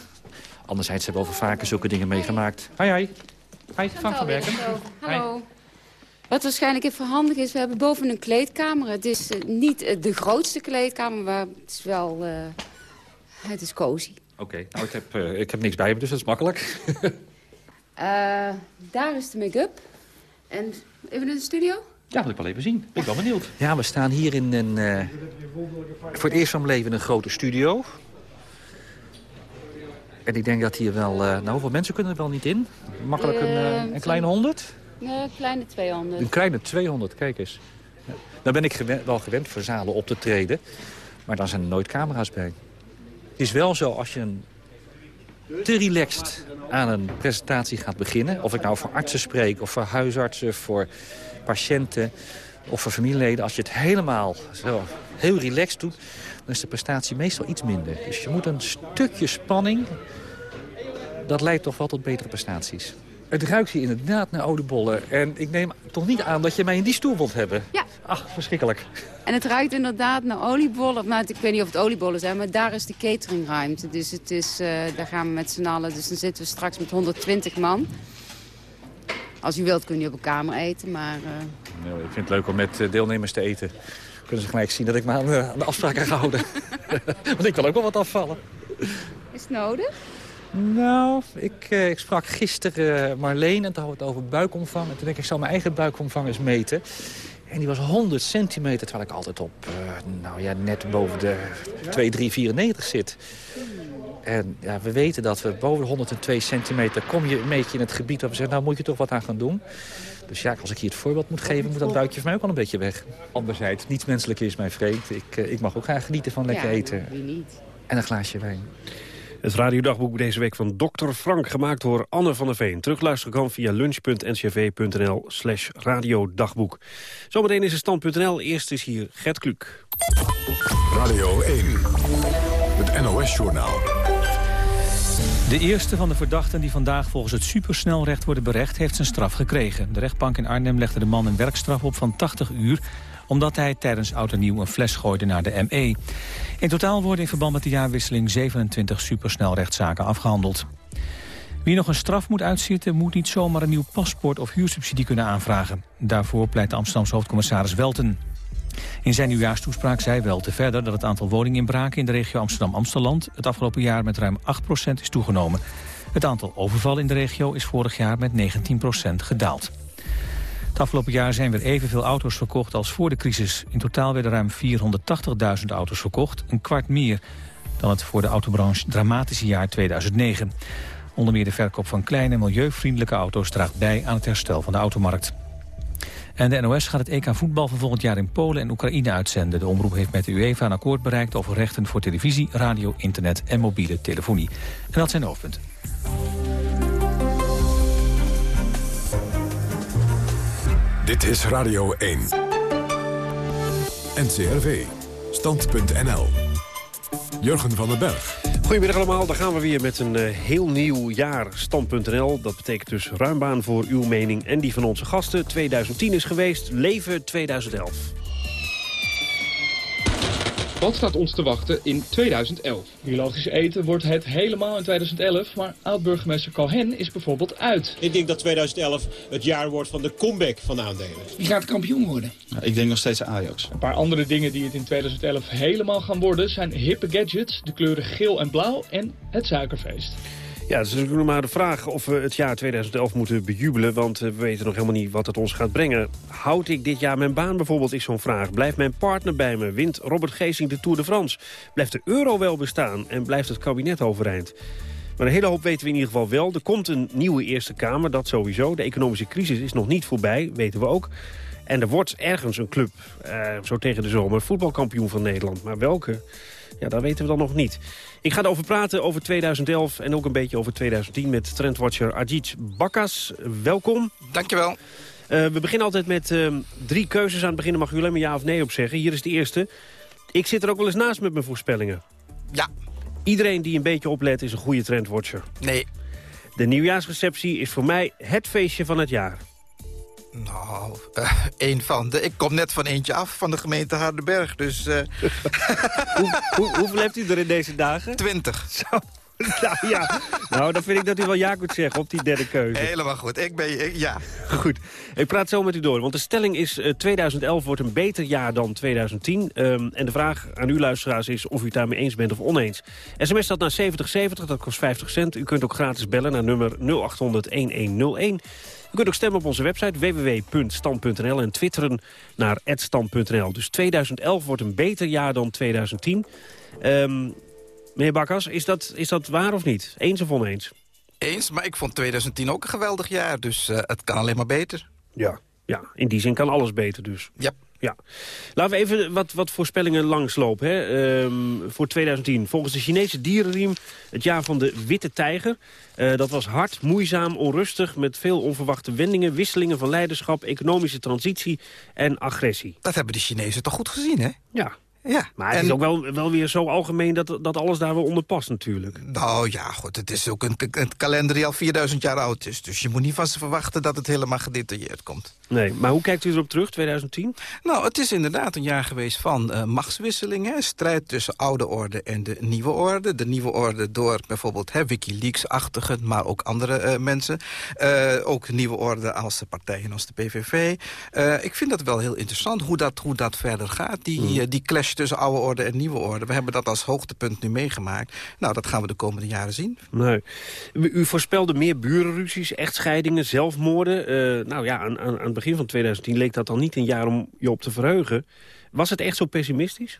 anderzijds hebben we over vaker zulke dingen meegemaakt. Hi, hi. Hi, Frank van Berken. Hallo. Wat waarschijnlijk even handig is, we hebben boven een kleedkamer. Het is uh, niet uh, de grootste kleedkamer, maar het is wel... Uh, het is cozy. Oké, okay. nou, ik heb, ik heb niks bij me, dus dat is makkelijk. daar is de make-up. En even in de studio? Ja, dat wil ik wel even zien. Ben ik wel benieuwd. Ja, we staan hier in een... Uh, voor het eerst van mijn leven in een grote studio. En ik denk dat hier wel... Uh, nou, hoeveel mensen kunnen er wel niet in? Makkelijk een, uh, een kleine honderd? Nee, een kleine 200. Een kleine 200, kijk eens. Ja. Dan ben ik wel gewend voor zalen op te treden. Maar dan zijn er nooit camera's bij. Het is wel zo, als je een te relaxed aan een presentatie gaat beginnen... of ik nou voor artsen spreek, of voor huisartsen, voor patiënten of voor familieleden... als je het helemaal zo heel relaxed doet, dan is de prestatie meestal iets minder. Dus je moet een stukje spanning... dat leidt toch wel tot betere prestaties. Het ruikt hier inderdaad naar oliebollen. En ik neem toch niet aan dat je mij in die stoel wilt hebben. Ja. Ach, verschrikkelijk. En het ruikt inderdaad naar oliebollen. Nou, ik weet niet of het oliebollen zijn, maar daar is de cateringruimte. Dus het is, uh, daar gaan we met z'n allen. Dus dan zitten we straks met 120 man. Als u wilt kun je op een kamer eten, maar... Uh... Nee, ik vind het leuk om met deelnemers te eten. Kunnen ze gelijk zien dat ik me aan de, aan de afspraken ga houden. Want ik wil ook wel wat afvallen. Is het nodig? Nou, ik, eh, ik sprak gisteren Marleen en toen hadden we het over buikomvang. En toen denk ik, ik zal mijn eigen buikomvang eens meten. En die was 100 centimeter, terwijl ik altijd op uh, nou ja, net boven de 2,394 zit. En ja, we weten dat we boven de 102 centimeter... kom je een beetje in het gebied waar we zeggen... nou moet je toch wat aan gaan doen. Dus ja, als ik hier het voorbeeld moet geven... moet dat buikje voor mij ook al een beetje weg. Anderzijds, niets menselijk is mij vreemd. Ik, uh, ik mag ook graag genieten van lekker ja, eten. Wie niet? En een glaasje wijn. Het radiodagboek deze week van Dr. Frank, gemaakt door Anne van der Veen. Terugluisteren kan via lunch.ncv.nl slash radiodagboek. Zometeen is het stand.nl. Eerst is hier Gert Kluk. Radio 1, het NOS-journaal. De eerste van de verdachten die vandaag volgens het supersnelrecht worden berecht... heeft zijn straf gekregen. De rechtbank in Arnhem legde de man een werkstraf op van 80 uur omdat hij tijdens Oud en Nieuw een fles gooide naar de ME. In totaal worden in verband met de jaarwisseling 27 supersnelrechtszaken afgehandeld. Wie nog een straf moet uitzitten, moet niet zomaar een nieuw paspoort of huursubsidie kunnen aanvragen. Daarvoor pleit de Amsterdamse hoofdcommissaris Welten. In zijn nieuwjaarstoespraak zei Welten verder dat het aantal woninginbraken in de regio Amsterdam-Amsteland het afgelopen jaar met ruim 8% is toegenomen. Het aantal overvallen in de regio is vorig jaar met 19% gedaald. Het afgelopen jaar zijn weer evenveel auto's verkocht als voor de crisis. In totaal werden ruim 480.000 auto's verkocht, een kwart meer dan het voor de autobranche dramatische jaar 2009. Onder meer de verkoop van kleine milieuvriendelijke auto's draagt bij aan het herstel van de automarkt. En de NOS gaat het EK voetbal van volgend jaar in Polen en Oekraïne uitzenden. De omroep heeft met de UEFA een akkoord bereikt over rechten voor televisie, radio, internet en mobiele telefonie. En dat zijn de hoofdpunten. Dit is Radio 1. NCRV. Stand.nl. Jurgen van den Berg. Goedemiddag allemaal, daar gaan we weer met een uh, heel nieuw jaar Stand.nl. Dat betekent dus ruim baan voor uw mening en die van onze gasten. 2010 is geweest, leven 2011. Wat staat ons te wachten in 2011? Biologisch eten wordt het helemaal in 2011, maar oud-burgemeester Cohen is bijvoorbeeld uit. Ik denk dat 2011 het jaar wordt van de comeback van de aandelen. Wie gaat kampioen worden? Ik denk nog steeds Ajax. Een paar andere dingen die het in 2011 helemaal gaan worden zijn hippe gadgets, de kleuren geel en blauw en het suikerfeest. Ja, het is natuurlijk maar de vraag of we het jaar 2011 moeten bejubelen... want we weten nog helemaal niet wat het ons gaat brengen. Houd ik dit jaar mijn baan bijvoorbeeld, is zo'n vraag. Blijft mijn partner bij me? Wint Robert Geesing de Tour de France? Blijft de euro wel bestaan? En blijft het kabinet overeind? Maar een hele hoop weten we in ieder geval wel. Er komt een nieuwe Eerste Kamer, dat sowieso. De economische crisis is nog niet voorbij, weten we ook. En er wordt ergens een club, eh, zo tegen de zomer, voetbalkampioen van Nederland. Maar welke? Ja, dat weten we dan nog niet. Ik ga erover praten over 2011 en ook een beetje over 2010 met trendwatcher Ajit Bakkas. Welkom. Dankjewel. Uh, we beginnen altijd met uh, drie keuzes aan het begin. mag u alleen maar ja of nee op zeggen. Hier is de eerste. Ik zit er ook wel eens naast met mijn voorspellingen. Ja. Iedereen die een beetje oplet is een goede trendwatcher. Nee. De nieuwjaarsreceptie is voor mij het feestje van het jaar. Nou, één van de. Ik kom net van eentje af van de gemeente Hardenberg, dus... Uh... hoe, hoe, hoeveel heeft u er in deze dagen? Twintig. Zo. Nou ja, nou, dan vind ik dat u wel ja kunt zeggen op die derde keuze. Helemaal goed. Ik ben, ja. Goed. Ik praat zo met u door, want de stelling is... Uh, 2011 wordt een beter jaar dan 2010. Um, en de vraag aan u luisteraars is of u het daarmee eens bent of oneens. SMS staat naar 7070, dat kost 50 cent. U kunt ook gratis bellen naar nummer 0800-1101. U kunt ook stemmen op onze website www.stand.nl en twitteren naar @stand.nl. Dus 2011 wordt een beter jaar dan 2010. Um, meneer Bakkers, is dat, is dat waar of niet? Eens of oneens? Eens, maar ik vond 2010 ook een geweldig jaar, dus uh, het kan alleen maar beter. Ja, ja, in die zin kan alles beter dus. Ja. Ja. Laten we even wat, wat voorspellingen langslopen. Hè. Um, voor 2010. Volgens de Chinese dierenriem het jaar van de witte tijger. Uh, dat was hard, moeizaam, onrustig... met veel onverwachte wendingen, wisselingen van leiderschap... economische transitie en agressie. Dat hebben de Chinezen toch goed gezien, hè? Ja, ja. Maar het is ook wel, wel weer zo algemeen dat, dat alles daar wel onder past natuurlijk. Nou ja, goed, het is ook een, een kalender die al 4000 jaar oud is. Dus je moet niet van ze verwachten dat het helemaal gedetailleerd komt. Nee, maar hoe kijkt u erop terug, 2010? Nou, het is inderdaad een jaar geweest van uh, machtswisselingen. Strijd tussen oude orde en de nieuwe orde. De nieuwe orde door bijvoorbeeld Wikileaks-achtigen, maar ook andere uh, mensen. Uh, ook nieuwe orde als partijen als de PVV. ik vind dat wel heel interessant hoe dat, hoe dat verder gaat. Die, mm. die clash tussen oude orde en nieuwe orde. We hebben dat als hoogtepunt nu meegemaakt. Nou, dat gaan we de komende jaren zien. Nee. U voorspelde meer burenruzies, echtscheidingen, zelfmoorden. Uh, nou ja, aan, aan, aan het begin van 2010 leek dat dan niet een jaar om je op te verheugen. Was het echt zo pessimistisch?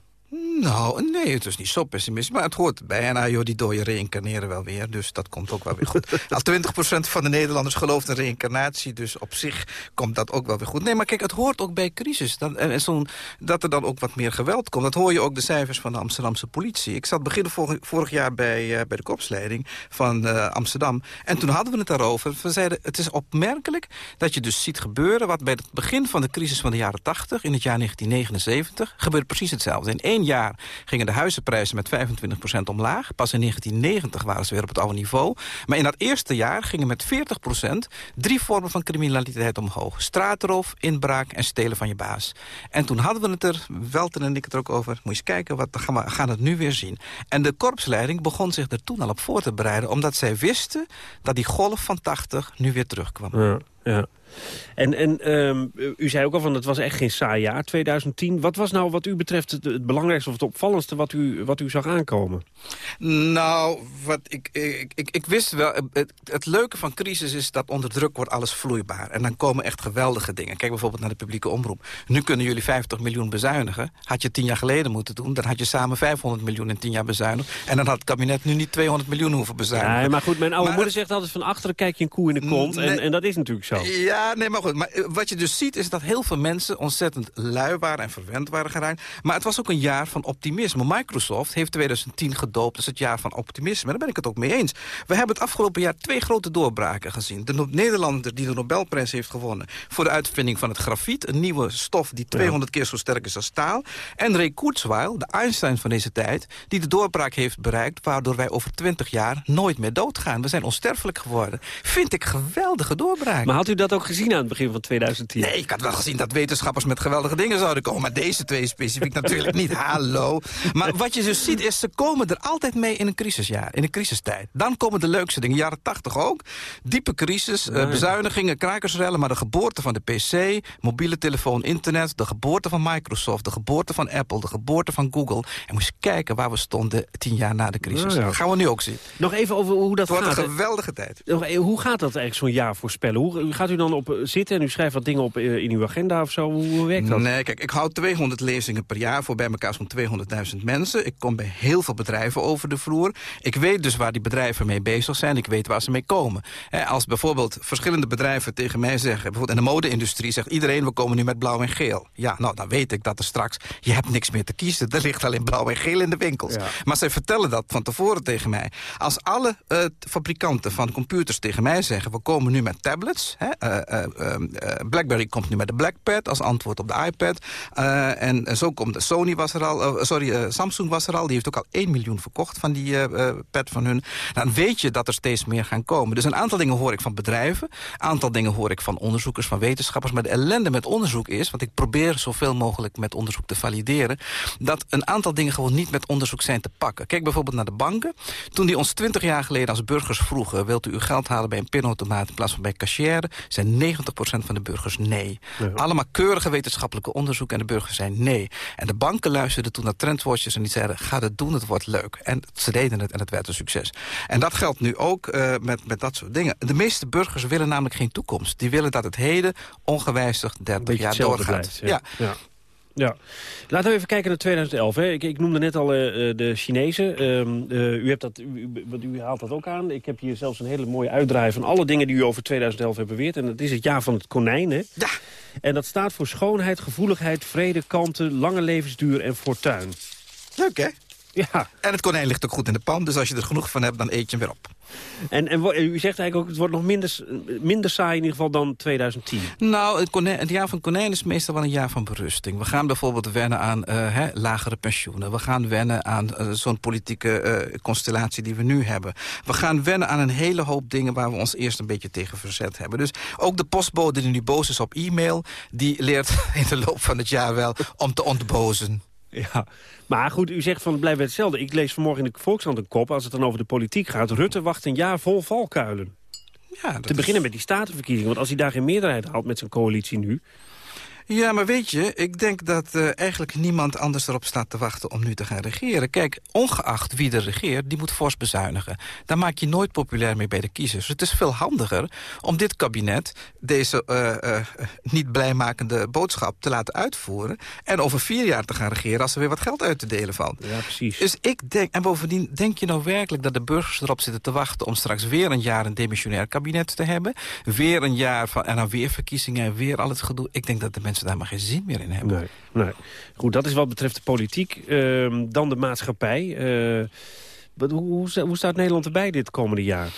Nou, nee, het is niet zo pessimistisch. Maar het hoort. En ah, joh, die dooien reïncarneren wel weer. Dus dat komt ook wel weer goed. Al 20% van de Nederlanders gelooft in reïncarnatie. Dus op zich komt dat ook wel weer goed. Nee, maar kijk, het hoort ook bij crisis. Dan, en, en zo, dat er dan ook wat meer geweld komt. Dat hoor je ook de cijfers van de Amsterdamse politie. Ik zat begin vorig, vorig jaar bij, uh, bij de kopsleiding van uh, Amsterdam. En toen hadden we het daarover. We zeiden, het is opmerkelijk dat je dus ziet gebeuren... wat bij het begin van de crisis van de jaren 80, in het jaar 1979... gebeurde precies hetzelfde. In één jaar gingen de huizenprijzen met 25% omlaag. Pas in 1990 waren ze weer op het oude niveau. Maar in dat eerste jaar gingen met 40% drie vormen van criminaliteit omhoog. Straatroof, inbraak en stelen van je baas. En toen hadden we het er, Welten en ik het er ook over... moet je eens kijken, wat gaan we gaan het nu weer zien. En de korpsleiding begon zich er toen al op voor te bereiden... omdat zij wisten dat die golf van 80 nu weer terugkwam. Ja, ja. En, en um, u zei ook al van het was echt geen saai jaar, 2010. Wat was nou wat u betreft het, het belangrijkste of het opvallendste wat u, wat u zag aankomen? Nou, wat ik, ik, ik, ik wist wel... Het, het, leuke van crisis is dat onder druk wordt alles vloeibaar. En dan komen echt geweldige dingen. Kijk bijvoorbeeld naar de publieke omroep. Nu kunnen jullie 50 miljoen bezuinigen. Had je tien jaar geleden moeten doen. Dan had je samen 500 miljoen in tien jaar bezuinigd. En dan had het kabinet nu niet 200 miljoen hoeven bezuinigen. Ja, maar goed, mijn oude maar, moeder zegt altijd van achteren kijk je een koe in de kont. Nee, en, en dat is natuurlijk zo. Ja, nee, maar goed. Maar eh, wat je dus ziet is dat heel veel mensen ontzettend lui waren en verwend waren geraakt. Maar het was ook een jaar van optimisme. Microsoft heeft 2010 gedoopt als het jaar van optimisme. Daar ben ik het ook mee eens. We hebben het afgelopen jaar twee grote doorbraken gezien. De Nederlander die de Nobelprijs heeft gewonnen voor de uitvinding van het grafiet. Een nieuwe stof die 200 keer zo sterk is als staal. En Ray Kurzweil, de Einstein van deze tijd, die de doorbraak heeft bereikt... waardoor wij over 20 jaar nooit meer doodgaan. We zijn onsterfelijk geworden. Vind ik geweldige doorbraak. Maar had u dat ook gezien aan het begin van 2010? Nee, ik had wel gezien dat wetenschappers met geweldige dingen zouden komen. Maar deze twee specifiek natuurlijk niet. Hallo. Maar wat je dus ziet is, ze komen er altijd mee in een crisisjaar. In een crisistijd. Dan komen de leukste dingen. Jaren 80 ook. Diepe crisis, uh, bezuinigingen, krakersrellen. Maar de geboorte van de PC, mobiele telefoon, internet. De geboorte van Microsoft. De geboorte van Apple. De geboorte van Google. En moest kijken waar we stonden tien jaar na de crisis. Dat gaan we nu ook zien. Nog even over hoe dat Het gaat. wordt een geweldige tijd. Nog, hoe gaat dat eigenlijk zo'n jaar voorspellen? Hoe, gaat u dan op eh, zitten en u schrijft wat dingen op eh, in uw agenda of zo? Hoe, werkt dat? Nee, kijk, ik hou 200 lezingen per jaar voor bij elkaar zo'n 200.000 mensen. Ik kom bij heel veel bedrijven over de vloer. Ik weet dus waar die bedrijven mee bezig zijn. Ik weet waar ze mee komen. Als bijvoorbeeld verschillende bedrijven tegen mij zeggen... bijvoorbeeld in de mode-industrie zegt iedereen... we komen nu met blauw en geel. Ja, nou, dan weet ik dat er straks... je hebt niks meer te kiezen. Er ligt alleen blauw en geel in de winkels. Maar zij vertellen dat van tevoren tegen mij. Als alle uh, fabrikanten van computers tegen mij zeggen... we komen nu met tablets. Hè, uh, BlackBerry komt nu met de BlackPad als antwoord op de iPad. en, en, zo komt de Sony was er al... sorry, Samsung was er al. Die heeft ook al 1 miljoen verkocht van die pad van hun. Dan weet je dat er steeds meer gaan komen. Dus een aantal dingen hoor ik van bedrijven. Een aantal dingen hoor ik van onderzoekers, van wetenschappers. Maar de ellende met onderzoek is... want ik probeer zoveel mogelijk met onderzoek te valideren... dat een aantal dingen gewoon niet met onderzoek zijn te pakken. Kijk bijvoorbeeld naar de banken. Toen die ons 20 jaar geleden als burgers vroegen... wilt u uw geld halen bij een pinautomaat in plaats van bij cashier... zijn 90% van de burgers nee. Allemaal keurige wetenschappelijke onderzoek en de burgers zijn nee. En de banken luisterden toen naar trendwatchers en die zeiden... ga het doen, het wordt leuk. En ze deden het en het werd een succes. En dat geldt nu ook uh, met, met dat soort dingen. De meeste burgers willen namelijk geen toekomst. Die willen dat het heden ongewijzigd 30 jaar doorgaat. Blijft, ja. ja. Ja. Laten we even kijken naar 2011. Hè. Ik, ik, noemde net al uh, de Chinezen. Uh, uh, u, hebt dat, u, u, haalt dat ook aan. Ik heb hier zelfs een hele mooie uitdraai van alle dingen die u over 2011 hebt beweerd. En dat is het jaar van het konijn. Hè? Ja. En dat staat voor schoonheid, gevoeligheid, vrede, kalmte, lange levensduur en fortuin. Leuk, hè? Ja. En het konijn ligt ook goed in de pan, dus als je er genoeg van hebt, dan eet je hem weer op. En, en u zegt eigenlijk ook, het wordt nog minder, minder saai in ieder geval dan 2010. Nou, het, konijn, het jaar van konijn is meestal wel een jaar van berusting. We gaan bijvoorbeeld wennen aan uh, hè, lagere pensioenen. We gaan wennen aan uh, zo'n politieke uh, constellatie die we nu hebben. We gaan wennen aan een hele hoop dingen waar we ons eerst een beetje tegen verzet hebben. Dus ook de postbode die nu boos is op e-mail... die leert in de loop van het jaar wel om te ontbozen. Ja, maar goed, u zegt van het blijft hetzelfde. Ik lees vanmorgen in de Volkskrant een kop, als het dan over de politiek gaat. Rutte wacht een jaar vol valkuilen. Ja, Te beginnen met die statenverkiezingen. Want als hij daar geen meerderheid haalt met zijn coalitie nu... Ja, maar weet je, ik denk dat uh, eigenlijk niemand anders erop staat te wachten om nu te gaan regeren. Kijk, ongeacht wie er regeert, die moet fors bezuinigen. Daar maak je nooit populair mee bij de kiezers. Het is veel handiger om dit kabinet deze uh, uh, niet blijmakende boodschap te laten uitvoeren... en over vier jaar te gaan regeren als er weer wat geld uit te delen valt. Ja, precies. Dus ik denk, en bovendien, denk je nou werkelijk dat de burgers erop zitten te wachten... om straks weer een jaar een demissionair kabinet te hebben? Weer een jaar van, en dan weer verkiezingen en weer al het gedoe? Ik denk dat de mensen daar maar geen zin meer in hebben. Nee. Goed, dat is wat betreft de politiek. Uh, dan de maatschappij. Uh, hoe, staat Nederland erbij dit komende jaar?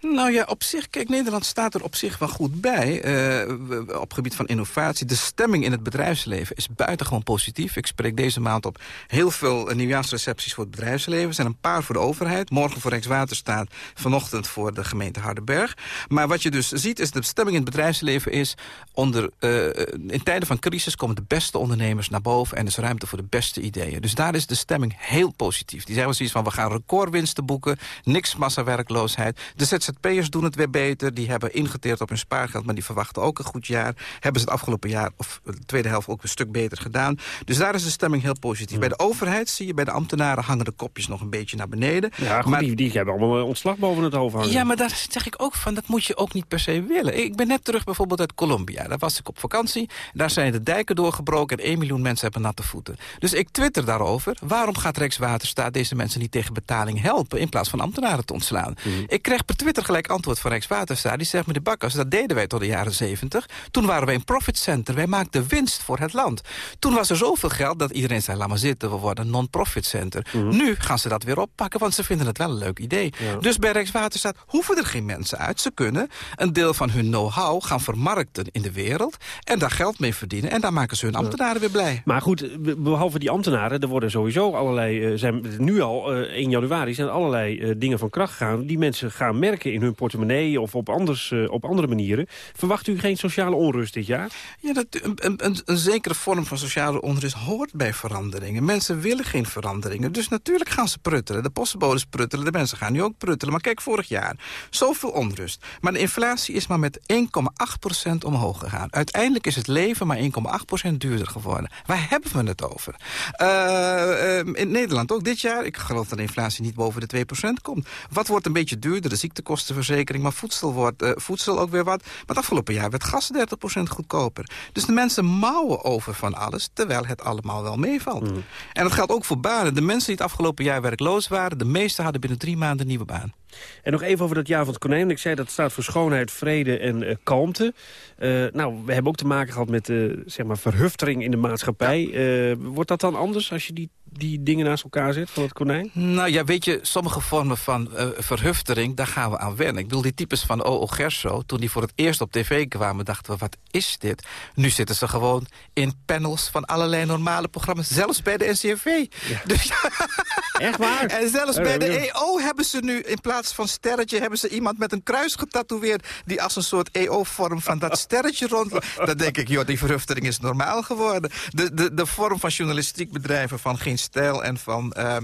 Nou ja, op zich, kijk, Nederland staat er op zich wel goed bij. Uh, op gebied van innovatie. De stemming in het bedrijfsleven is buitengewoon positief. Ik spreek deze maand op heel veel nieuwjaarsrecepties voor het bedrijfsleven. Er zijn een paar voor de overheid. Morgen voor Rijkswaterstaat. Vanochtend voor de gemeente Hardenberg. Maar wat je dus ziet is, de stemming in het bedrijfsleven is... Onder, uh, in tijden van crisis komen de beste ondernemers naar boven... en er is ruimte voor de beste ideeën. Dus daar is de stemming heel positief. Die zeggen zoiets van, we gaan recordwinsten boeken. Niks massawerkloosheid. De ZZP'ers doen het weer beter. Die hebben ingeteerd op hun spaargeld, maar die verwachten ook een goed jaar. Hebben ze het afgelopen jaar, of de tweede helft, ook een stuk beter gedaan. Dus daar is de stemming heel positief. Bij de overheid zie je, bij de ambtenaren hangen de kopjes nog een beetje naar beneden. Ja, goed, maar, die, die hebben allemaal ontslag boven het hoofd hangen. Ja, maar daar zeg ik ook van, dat moet je ook niet per se willen. Ik ben net terug bijvoorbeeld uit Colombia. Daar was ik op vakantie. Daar zijn de dijken doorgebroken en 1 miljoen mensen hebben natte voeten. Dus ik twitter daarover. Waarom gaat Rijkswaterstaat deze mensen niet tegen betaling helpen... in plaats van ambtenaren te ontslaan? Mm. Ik kreeg per Twitter gelijk antwoord van Rijkswaterstaat. Die zegt, meneer Bakkers, dat deden wij tot de jaren 70. Toen waren wij een profit center. Wij maakten winst voor het land. Toen was er zoveel geld dat iedereen zei, laat maar zitten. We worden een non-profit center. Mm. Nu gaan ze dat weer oppakken, want ze vinden het wel een leuk idee. Ja. Dus bij Rijkswaterstaat hoeven er geen mensen uit. Ze kunnen een deel van hun know-how gaan vermarkten in de wereld. En daar geld mee verdienen. En daar maken ze hun ambtenaren ja. weer blij. Maar goed, behalve die ambtenaren, er worden sowieso allerlei... Uh, zijn nu al, uh, 1 januari, zijn allerlei uh, dingen van kracht gegaan... die mensen gaan merken in hun portemonnee of op, anders, uh, op andere manieren. Verwacht u geen sociale onrust dit jaar? Ja, dat, een, een, een, zekere vorm van sociale onrust hoort bij veranderingen. Mensen willen geen veranderingen. Dus natuurlijk gaan ze pruttelen. De postbodes pruttelen, de mensen gaan nu ook pruttelen. Maar kijk, vorig jaar, zoveel onrust. Maar de inflatie is maar met 1,8% omhoog gegaan. Uiteindelijk is het leven maar 1,8% duurder geworden. Waar hebben we het over? Uh, in Nederland ook dit jaar, ik geloof dat de inflatie niet boven de 2% komt. Wat wordt een beetje duurder? De ziektekostenverzekering, maar voedsel wordt uh, voedsel ook weer wat. Maar het afgelopen jaar werd gas 30% goedkoper. Dus de mensen mouwen over van alles, terwijl het allemaal wel meevalt. Mm. En dat geldt ook voor banen. De mensen die het afgelopen jaar werkloos waren... de meeste hadden binnen drie maanden een nieuwe baan. En nog even over dat jaar van het konijn. Ik zei dat staat voor schoonheid, vrede en uh, kalmte. Uh, nou, we hebben ook te maken gehad met uh, zeg maar verhuftering in de maatschappij. wordt dat dan anders als je die die dingen naast elkaar zet van het konijn? Nou ja, weet je, sommige vormen van uh, verhuftering, daar gaan we aan wennen. Ik bedoel, die types van O.O. Gerso, toen die voor het eerst op tv kwamen... dachten we, wat is dit? Nu zitten ze gewoon in panels van allerlei normale programma's. Zelfs bij de NCRV. Ja. Dus, Echt waar? En zelfs bij de EO hebben ze nu, in plaats van sterretje... hebben ze iemand met een kruis getatoeëerd... die als een soort EO-vorm van dat sterretje rond... Dan denk ik, joh, die verhuftering is normaal geworden. De, de, de vorm van journalistiek bedrijven van geen stijl en van, uh,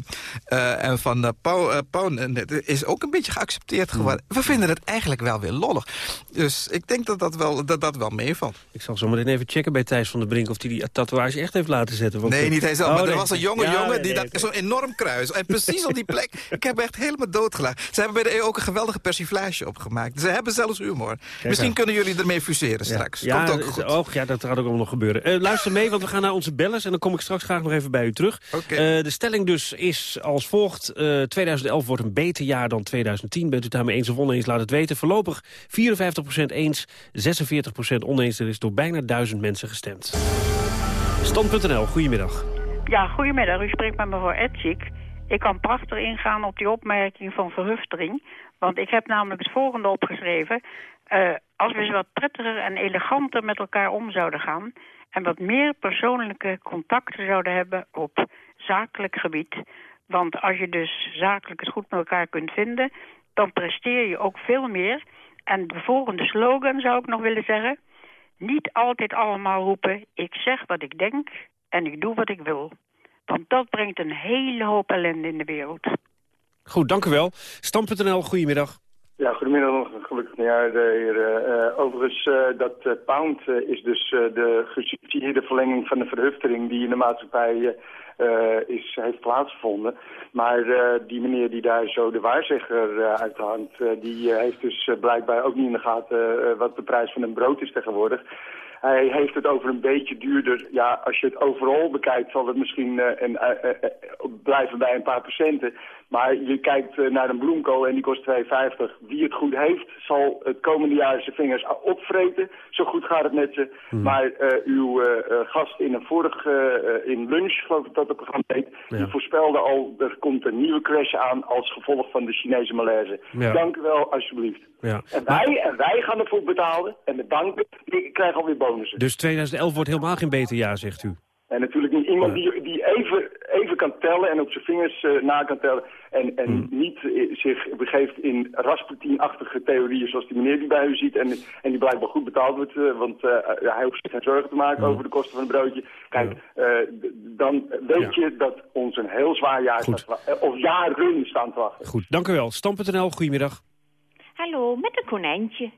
uh, en van uh, Poon is ook een beetje geaccepteerd geworden. We vinden het eigenlijk wel weer lollig. Dus ik denk dat dat wel, dat dat wel meevalt. Ik zal zo meteen even checken bij Thijs van der Brink... of hij die, die tatoeage echt heeft laten zetten. Want nee, niet hij zelf. Oh, maar nee. er was een jonge ja, jongen die nee, dat zo'n enorm kruis. En precies op die plek. Ik heb echt helemaal doodgelaten. Ze hebben bij de EU ook een geweldige persiflage opgemaakt. Ze hebben zelfs humor. Kijk Misschien kunnen jullie ermee fuseren straks. Ja, Komt ook goed. Oh, ja, dat gaat ook allemaal nog gebeuren. Luister mee, want we gaan naar onze bellers. En dan kom ik straks graag nog even bij u terug. Okay. Uh, de stelling dus is als volgt. Uh, 2011 wordt een beter jaar dan 2010. Bent u daarmee eens of oneens, laat het weten. Voorlopig 54% eens, 46% oneens. Er is door bijna duizend mensen gestemd. Stand.nl, goedemiddag. Ja, goedemiddag. U spreekt met mevrouw Etsik. Ik kan prachtig ingaan op die opmerking van verhuftering. Want ik heb namelijk het volgende opgeschreven. Uh, als we eens wat prettiger en eleganter met elkaar om zouden gaan... en wat meer persoonlijke contacten zouden hebben op zakelijk gebied. Want als je dus zakelijk het goed met elkaar kunt vinden... dan presteer je ook veel meer. En de volgende slogan zou ik nog willen zeggen... niet altijd allemaal roepen... ik zeg wat ik denk en ik doe wat ik wil. Want dat brengt een hele hoop ellende in de wereld. Goed, dank u wel. Stam.nl, goedemiddag. Ja, goedemiddag nog. Gelukkig nieuwjaar, de heer. Uh, overigens, uh, dat uh, pound is dus de gesubsidieerde verlenging van de verhuftering die in de maatschappij is, heeft plaatsgevonden. Maar die meneer die daar zo de waarzegger uithangt, die heeft dus blijkbaar ook niet in de gaten wat de prijs van een brood is tegenwoordig. Hij heeft het over een beetje duurder. Ja, als je het overal bekijkt zal het misschien een, blijven bij een paar procenten. Maar je kijkt naar een bloemkool en die kost 2,50. Wie het goed heeft zal het komende jaar zijn vingers opvreten. Zo goed gaat het met ze. Hmm. Maar uw gast in een vorige, in lunch, geloof ik dat het programma heet... Ja. die voorspelde al, er komt een nieuwe crash aan als gevolg van de Chinese malaise. Ja. Dank u wel, alsjeblieft. Ja. En, wij, en wij gaan ervoor betalen. En de banken die krijgen alweer bonussen. Dus 2011 wordt helemaal geen beter jaar, zegt u? En natuurlijk niet iemand die, die even, even kan tellen en op zijn vingers uh, na kan tellen. En, en hmm. niet uh, zich begeeft in Rasputin-achtige theorieën zoals die meneer die bij u ziet. En, en die blijkbaar goed betaald wordt, uh, want hij hoeft zich geen zorgen te maken over de kosten van een broodje. Kijk, dan weet ja. je dat ons een heel zwaar jaar staat of jaren staan te wachten. Goed, dank u wel. Stam.nl, goedemiddag. Hallo, met een konijntje.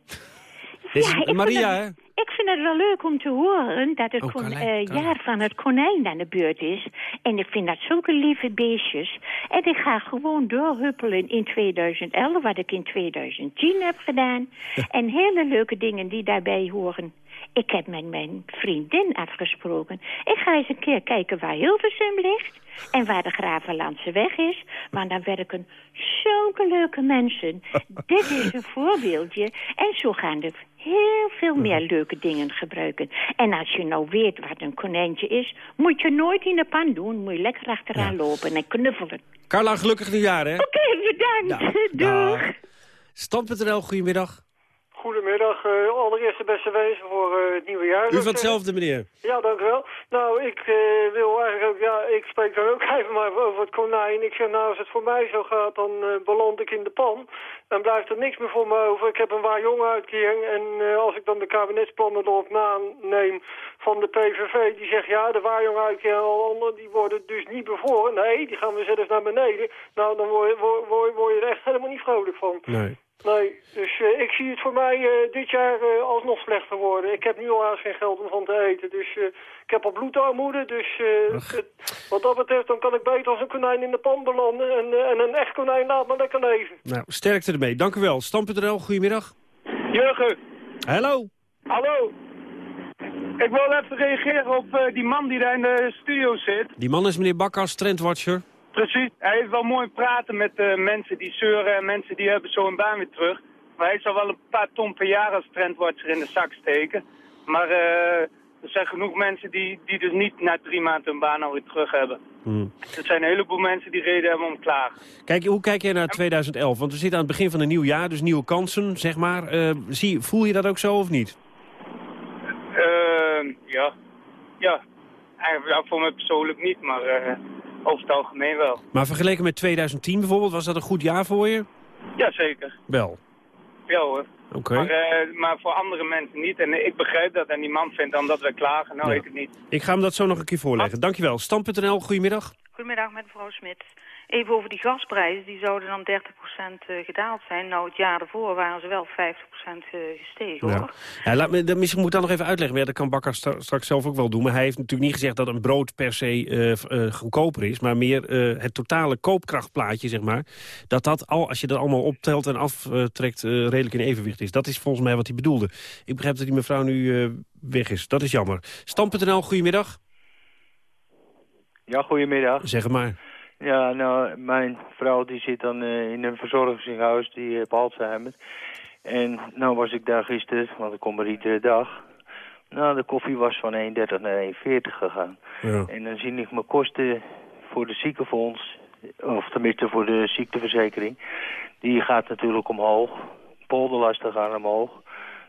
Dit ja, Maria, hè? Ik vind het wel leuk om te horen dat het oh, uh, jaar van het konijn aan de beurt is. En ik vind dat zulke lieve beestjes. En ik ga gewoon doorhuppelen in 2011, wat ik in 2010 heb gedaan. en hele leuke dingen die daarbij horen. Ik heb met mijn vriendin afgesproken. Ik ga eens een keer kijken waar Hilversum ligt. En waar de Gravenlandse weg is. Want dan werken zulke leuke mensen. Dit is een voorbeeldje. En zo gaan er heel veel meer leuke dingen gebruiken. En als je nou weet wat een konijntje is... moet je nooit in de pan doen. Moet je lekker achteraan ja. lopen en knuffelen. Carla, gelukkig nieuwjaar, hè? Oké, okay, bedankt. Ja. Doeg. Stand.nl, goedemiddag. Goedemiddag. Uh, allereerst de beste wensen voor uh, het nieuwe jaar. U van hetzelfde, meneer. Ja, dank u wel. Nou, ik uh, wil eigenlijk ook, ja, ik spreek dan ook even maar over het konijn. Ik zeg, nou, als het voor mij zo gaat, dan beland ik in de pan. Dan blijft er niks meer voor me over. Ik heb een waar jonge uitkering en als ik dan de kabinetsplannen erop naneem van de PVV, die zegt, ja, de waarjong uitkering en alle anderen, die worden dus niet bevoren. Nee, die gaan we zelfs naar beneden. Nou, dan word je, word, word, word je er echt helemaal niet vrolijk van. Nee. Nee, dus eh, ik zie het voor mij eh, dit jaar eh, alsnog slechter worden. Ik heb nu al haast geen geld om van te eten. Dus eh, ik heb al bloedarmoede. Dus eh, het- wat dat betreft dan kan ik beter als een konijn in de pan belanden. En, en een echt konijn laat me lekker leven. Nou, sterkte ermee. Dank u wel. Stam.nl, goedemiddag. Jurgen, Hallo. hallo. Ik wil even reageren op eh, die man die daar in de studio zit. Die man is meneer Bakkas, trendwatcher. Precies, hij heeft wel mooi praten met eh, mensen die zeuren en mensen die hebben zo een baan weer terug. Maar hij zal wel een paar ton per jaar als trendwatcher in de zak steken. Maar eh, er zijn genoeg mensen die, die dus niet na drie maanden hun baan alweer terug hebben. Er zijn een heleboel mensen die reden hebben om te klagen. Kijk, hoe kijk jij naar 2011? Want we zitten aan het begin van een nieuw jaar, dus nieuwe kansen, zeg maar. Eh, zie, voel je dat ook zo of niet? Ja, ja. Eigenlijk ja, voor mij persoonlijk niet, maar over het algemeen wel. Maar vergeleken met 2010 bijvoorbeeld, was dat een goed jaar voor je? Jazeker. Wel. Ja hoor. Oké. Maar, eh, maar voor andere mensen niet. En ik begrijp dat en die man vindt dan dat wij klagen. Nou, Ja. ik het niet. Ik ga hem dat zo nog een keer voorleggen. Dankjewel. Stam.nl, goedemiddag. Goedemiddag met mevrouw Smit. Even over die gasprijzen, die zouden dan 30% eh, gedaald zijn. Nou, het jaar ervoor waren ze wel 50% eh, gestegen, Ja. hoor. Ja, laat me, dat- misschien moet ik dat nog even uitleggen. Ja, dat kan Bakker stra- straks zelf ook wel doen. Maar hij heeft natuurlijk niet gezegd dat een brood per se eh, eh, goedkoper is. Maar meer eh, het totale koopkrachtplaatje, zeg maar. Dat dat, al, als je dat allemaal optelt en aftrekt, eh, redelijk in evenwicht is. Dat is volgens mij wat hij bedoelde. Ik begrijp dat die mevrouw nu eh, weg is. Dat is jammer. Stam.nl, goedemiddag. Ja, goedemiddag. Zeg maar. Ja, nou, mijn vrouw die zit dan eh, in een verzorgingshuis, die heeft Alzheimer. En nou was ik daar gisteren, want ik kom er iedere dag. Nou, de koffie was van 1,30 naar 1,40 gegaan. Ja. En dan zie ik mijn kosten voor de ziekenfonds, of tenminste voor de ziekteverzekering, die gaat natuurlijk omhoog. Polderlasten gaan omhoog.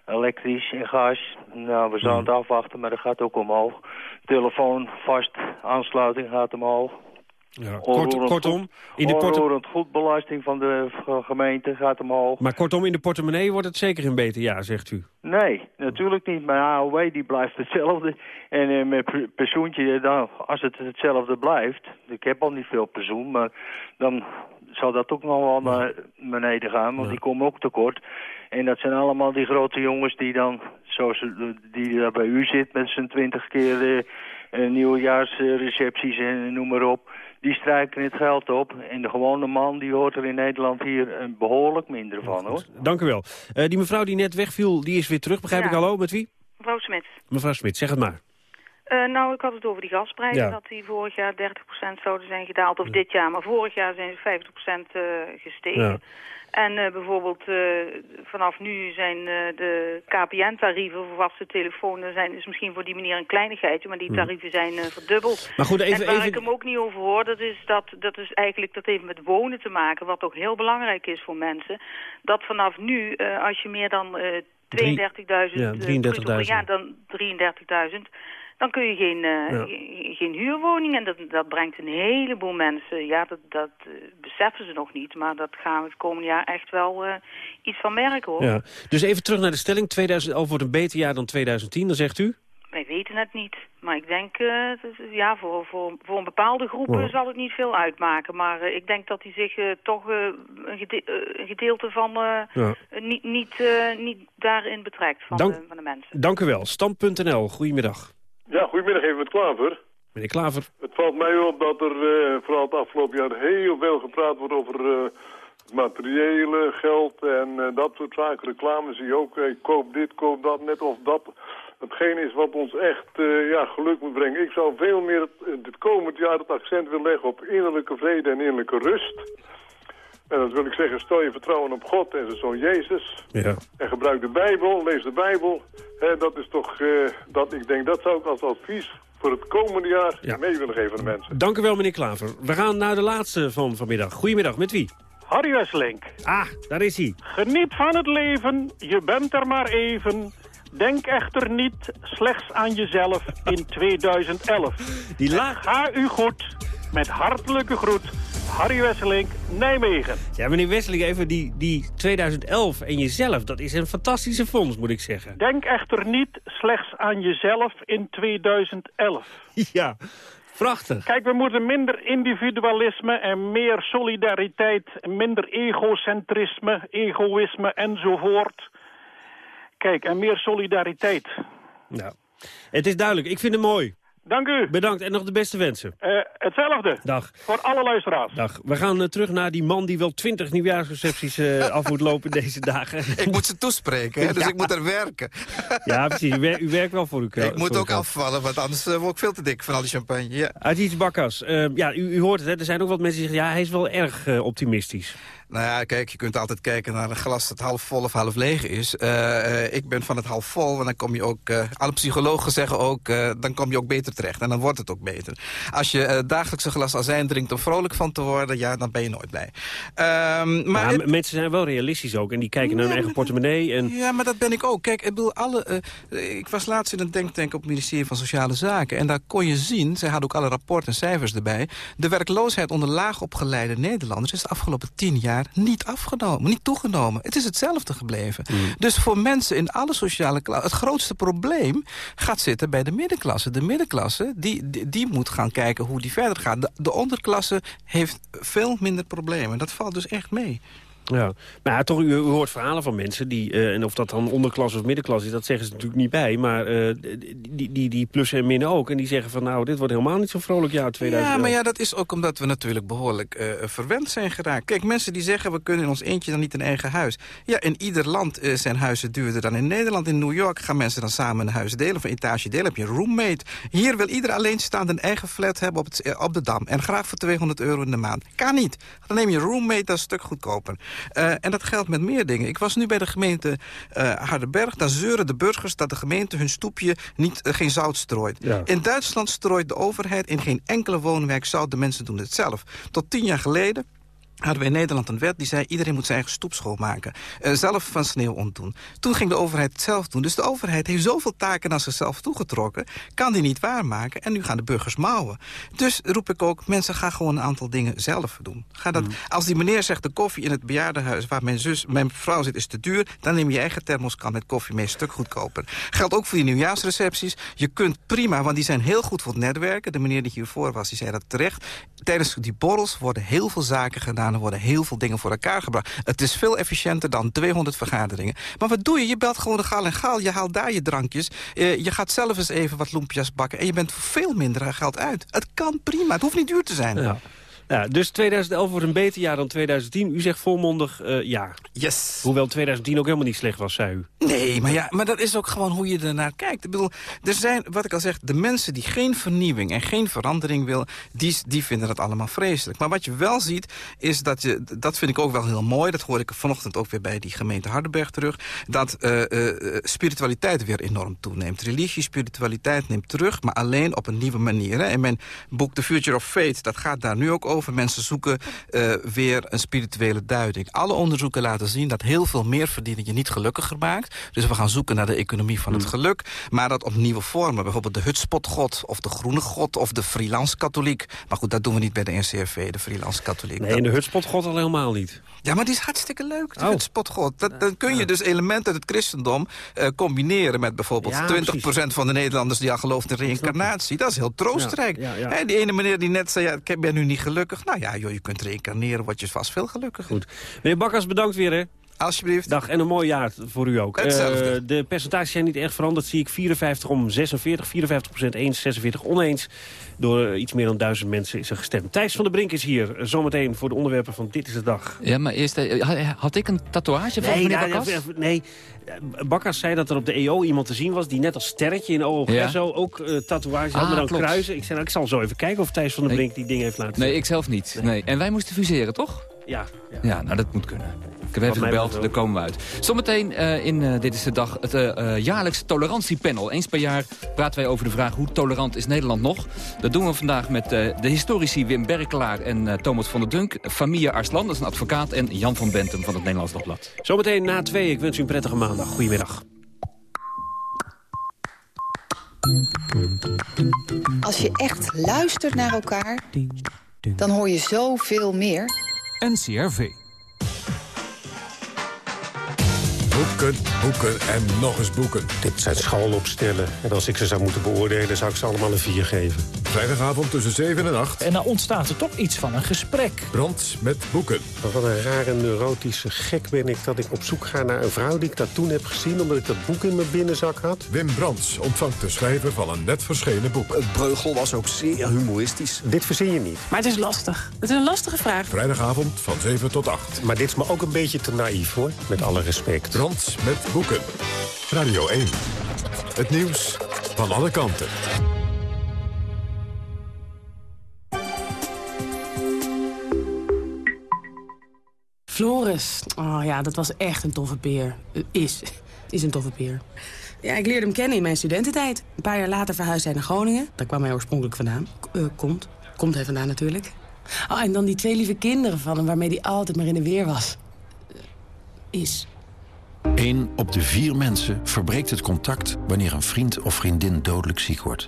Elektrisch en gas, nou, we aan het afwachten, maar dat gaat ook omhoog. Telefoon, vast, aansluiting gaat omhoog. Ja, kort- kortom, in de porte- onroerend goedbelasting van de v- gemeente gaat omhoog. Maar kortom, in de portemonnee wordt het zeker een beter jaar, zegt u. Nee, natuurlijk niet. Mijn AOW die blijft hetzelfde. En eh, mijn pe- pensioentje, eh, dan, als het hetzelfde blijft... Ik heb al niet veel pensioen, maar dan zal dat ook nog wel naar beneden gaan. Want die komen ook tekort. En dat zijn allemaal die grote jongens die dan, zoals eh, die daar bij u zit... met zijn twintig keer eh, eh, nieuwjaarsrecepties en noem maar op... Die strijken het geld op. En de gewone man die hoort er in Nederland hier eh, behoorlijk minder van, hoor. Dank u wel. Eh, die mevrouw die net wegviel, die is weer terug. Begrijp Ja. ik hallo? Met wie? Mevrouw Smit. Mevrouw Smit, zeg het maar. Eh, nou, ik had het over die gasprijzen, Ja. dat die vorig jaar 30% zouden zijn gedaald. Of dit jaar, maar vorig jaar zijn ze 50% eh, gestegen. Ja. En eh, bijvoorbeeld eh, vanaf nu zijn eh, de KPN-tarieven voor vaste telefoon... eh, Zijn, is misschien voor die meneer een kleinigheidje, maar die Hm. tarieven zijn verdubbeld. Maar goed, even- en waar even- ik hem ook niet over hoor, dat is, dat, dat is eigenlijk dat heeft met wonen te maken... wat ook heel belangrijk is voor mensen. Dat vanaf nu, als je meer dan eh 32.000 ja, eh, 33.000. bruto per jaar, dan 33.000 dan kun je geen, eh, Ja. ge- geen huurwoning. En dat, dat brengt een heleboel mensen. Ja, dat, dat eh, beseffen ze nog niet. Maar dat gaan we het komende jaar echt wel eh, iets van merken, hoor. Ja. Dus even terug naar de stelling. 2011 wordt een beter jaar dan 2010, dan zegt u? Wij weten het niet. Maar ik denk, ja, voor, voor, voor een bepaalde groep zal het niet veel uitmaken. Maar ik denk dat hij zich toch een, gede- een gedeelte van Ja. niet, niet, niet daarin betrekt van, Dank- de, van de mensen. Dank u wel. Stam.nl, goedemiddag. Ja, goedemiddag even met Klaver. Meneer Klaver. Het valt mij op dat er eh, vooral het afgelopen jaar heel veel gepraat wordt over eh, materiële geld en eh, dat soort zaken. Reclame zie je ook, eh, koop dit, koop dat, net of dat hetgeen is wat ons echt ja, geluk moet brengen. Ik zou veel meer het, dit komend jaar het accent willen leggen op innerlijke vrede en innerlijke rust. En dat wil ik zeggen, stel je vertrouwen op God en zijn zoon Jezus. Ja. En gebruik de Bijbel, lees de Bijbel. Hè, dat is toch, eh, dat, ik denk, dat zou ik als advies voor het komende jaar mee willen geven aan de mensen. Dank u wel, meneer Klaver. We gaan naar de laatste van vanmiddag. Goedemiddag, met wie? Harry Wesselink. Ah, daar is hij. Geniet van het leven, je bent er maar even. Denk echter niet slechts aan jezelf in 2011. Die laag... Ga u goed. Met hartelijke groet. Harry Wesselink, Nijmegen. Ja, meneer Wesseling, even die, die 2011 en jezelf, dat is een fantastische fonds, moet ik zeggen. Denk echter niet slechts aan jezelf in 2011. Ja, Prachtig. Kijk, we moeten minder individualisme en meer solidariteit, minder egocentrisme, egoïsme enzovoort. Kijk, en meer solidariteit. Nou, het is duidelijk. Ik vind het mooi. Dank u. Bedankt en nog de beste wensen. Uh, hetzelfde. Dag. Voor alle luisteraars. Dag. We gaan uh, terug naar die man die wel twintig nieuwjaarsrecepties uh, af moet lopen deze dagen. ik moet ze toespreken, hè, dus ja. ik moet er werken. ja, precies. U, wer u, werkt wel voor uw Ik moet ook afvallen, want anders word ik veel te dik van al die champagne. Ja. Aziz Bakkas, ja, u, u, hoort het, hè, er zijn ook wat mensen die zeggen... ja, hij is wel erg optimistisch. Nou ja, kijk, je kunt altijd kijken naar een glas dat half vol of half leeg is. Uh, ik ben van het half vol, want dan kom je ook... Uh, alle psychologen zeggen ook, uh, dan kom je ook beter terecht. En dan wordt het ook beter. Als je dagelijks een glas azijn drinkt om vrolijk van te worden... ja, dan ben je nooit blij. Um, maar het... mensen zijn wel realistisch ook. En die kijken naar hun eigen portemonnee. En... Ja, maar dat ben ik ook. Kijk, ik bedoel, alle... ik was laatst in een denktank op het ministerie van Sociale Zaken. En daar kon je zien, zij hadden ook alle rapporten en cijfers erbij... de werkloosheid onder laagopgeleide Nederlanders is de afgelopen tien jaar niet afgenomen, niet toegenomen. Het is hetzelfde gebleven. Mm. Dus voor mensen in alle sociale klassen... het grootste probleem gaat zitten bij de middenklasse. De middenklasse, die, die, die moet gaan kijken hoe die verder gaat. De, de onderklasse heeft veel minder problemen. Dat valt dus echt mee. Ja, maar ja, toch, u, u, hoort verhalen van mensen die, uh, en of dat dan onderklas of middenklas is, dat zeggen ze natuurlijk niet bij. Maar uh, die, die, die plussen en minnen ook. En die zeggen van nou, dit wordt helemaal niet zo vrolijk jaar 2000. Ja, maar ja, dat is ook omdat we natuurlijk behoorlijk uh, verwend zijn geraakt. Kijk, mensen die zeggen, we kunnen in ons eentje dan niet een eigen huis. Ja, in ieder land zijn huizen duurder dan in Nederland. In New York gaan mensen dan samen een huis delen of een etage delen. heb je een roommate. Hier wil ieder alleenstaand een eigen flat hebben op, het, op de Dam. En graag voor 200 euro in de maand. Kan niet. Dan neem je roommate, dat is een stuk goedkoper. Uh, en dat geldt met meer dingen. Ik was nu bij de gemeente uh, Hardenberg. Daar zeuren de burgers dat de gemeente hun stoepje niet, uh, geen zout strooit. Ja. In Duitsland strooit de overheid in geen enkele woonwijk zout. De mensen doen het zelf. Tot tien jaar geleden hadden we in Nederland een wet die zei... iedereen moet zijn eigen stoep schoonmaken. Uh, zelf van sneeuw ontdoen. Toen ging de overheid het zelf doen. Dus de overheid heeft zoveel taken naar zichzelf toegetrokken... kan die niet waarmaken en nu gaan de burgers mouwen. Dus roep ik ook, mensen gaan gewoon een aantal dingen zelf doen. Ga dat, mm. Als die meneer zegt, de koffie in het bejaardenhuis... waar mijn, zus, mijn vrouw zit, is te duur... dan neem je eigen thermoskan met koffie mee, een stuk goedkoper. Geldt ook voor die nieuwjaarsrecepties. Je kunt prima, want die zijn heel goed voor het netwerken. De meneer die hiervoor was, die zei dat terecht. Tijdens die borrels worden heel veel zaken gedaan er worden heel veel dingen voor elkaar gebracht. Het is veel efficiënter dan 200 vergaderingen. Maar wat doe je? Je belt gewoon de gaal en gaal. Je haalt daar je drankjes. Uh, je gaat zelf eens even wat loempjes bakken. En je bent veel minder geld uit. Het kan prima. Het hoeft niet duur te zijn. Ja. Ja, dus 2011 wordt een beter jaar dan 2010. U zegt volmondig uh, ja. Yes. Hoewel 2010 ook helemaal niet slecht was, zei u. Nee, maar, ja, maar dat is ook gewoon hoe je ernaar kijkt. Ik bedoel, er zijn, wat ik al zeg, de mensen die geen vernieuwing en geen verandering willen... Die, die vinden dat allemaal vreselijk. Maar wat je wel ziet, is dat je, dat vind ik ook wel heel mooi... dat hoor ik vanochtend ook weer bij die gemeente Hardenberg terug... dat uh, uh, spiritualiteit weer enorm toeneemt. Religie, spiritualiteit neemt terug, maar alleen op een nieuwe manier. Hè. In mijn boek The Future of Faith, dat gaat daar nu ook over over. Mensen zoeken uh, weer een spirituele duiding. Alle onderzoeken laten zien dat heel veel meer verdienen je niet gelukkiger maakt. Dus we gaan zoeken naar de economie van het geluk. Maar dat op nieuwe vormen. Bijvoorbeeld de hutspotgod of de groene god of de freelance katholiek. Maar goed, dat doen we niet bij de NCRV, de freelance katholiek. Nee, de hutspotgod al helemaal niet. Ja, maar die is hartstikke leuk, de oh. hutspotgod. Dat, dan kun je dus elementen uit het christendom uh, combineren met bijvoorbeeld ja, 20% van de Nederlanders die al gelooft in reïncarnatie. Dat is heel troostrijk. Ja, ja, He, die ene meneer die net zei, ja, ik ben nu niet gelukkig. Nou ja, joh, je kunt reïncarneren, word je vast veel gelukkiger. Goed. Meneer Bakkers, bedankt weer, hè. Alsjeblieft. Dag, en een mooi jaar voor u ook. Hetzelfde. Uh, de percentages zijn niet echt veranderd, zie ik. 54 om 46, 54 procent eens, 46 oneens. Door iets meer dan duizend mensen is er gestemd. Thijs van der Brink is hier, zometeen voor de onderwerpen van Dit is de Dag. Ja, maar eerst, had ik een tatoeage van nee, meneer Bakkers? Nee, nee, Bakkers zei dat er op de EO iemand te zien was... die net als sterretje in OOG ja. zo ook uh, tatoeages had, ah, maar dan klopt. kruisen. Ik zei, nou, ik zal zo even kijken of Thijs van der Brink die dingen heeft laten zien. Nee, ik zelf niet. Nee. nee. En wij moesten fuseren, toch? Ja. Ja, ja nou dat moet kunnen. Ik heb even gebeld, daar komen we uit. Zometeen uh, in uh, Dit is de Dag het uh, jaarlijks tolerantiepanel. Eens per jaar praten wij over de vraag hoe tolerant is Nederland nog. Dat doen we vandaag met de historici Wim Berkelaar en Thomas van der Dunk. Familie Arslan, dat is een advocaat. En Jan van Bentum van het Nederlands Dagblad. Zometeen na twee. Ik wens u een prettige maandag. Goedemiddag. Als je echt luistert naar elkaar, dan hoor je zoveel meer. NCRV. Boeken, boeken en nog eens boeken. Dit zijn schoolopstellen. En als ik ze zou moeten beoordelen, zou ik ze allemaal een 4 geven. Vrijdagavond tussen 7 en 8. En dan ontstaat er toch iets van een gesprek. Brand met boeken. Wat een rare neurotische gek ben ik dat ik op zoek ga naar een vrouw die ik dat toen heb gezien... omdat ik dat boek in mijn binnenzak had. Wim Brands ontvangt de schrijver van een net verschenen boek. Het breugel was ook zeer humoristisch. Dit verzin je niet. Maar het is lastig. Het is een lastige vraag. Vrijdagavond van 7 tot 8. Maar dit is me ook een beetje te naïef, hoor. Met alle respect. Brands met boeken. Radio 1. Het nieuws van alle kanten. Floris. Oh ja, dat was echt een toffe peer. Uh, is. Is een toffe peer. Ja, ik leerde hem kennen in mijn studententijd. Een paar jaar later verhuisde hij naar Groningen. Daar kwam hij oorspronkelijk vandaan. Uh, komt. Komt hij vandaan natuurlijk. Oh, en dan die twee lieve kinderen van hem waarmee hij altijd maar in de weer was. Uh, is. Eén op de vier mensen verbreekt het contact wanneer een vriend of vriendin dodelijk ziek wordt.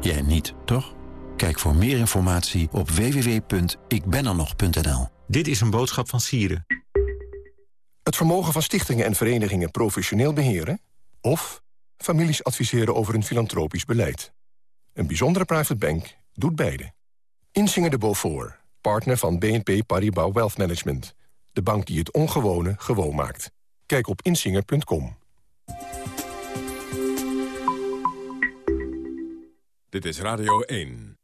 Jij niet, toch? Kijk voor meer informatie op www.ikbenernog.nl. Dit is een boodschap van Sieren. Het vermogen van stichtingen en verenigingen professioneel beheren... of families adviseren over een filantropisch beleid. Een bijzondere private bank doet beide. Insinger de Beaufort, partner van BNP Paribas Wealth Management. De bank die het ongewone gewoon maakt. Kijk op insinger.com. Dit is Radio 1.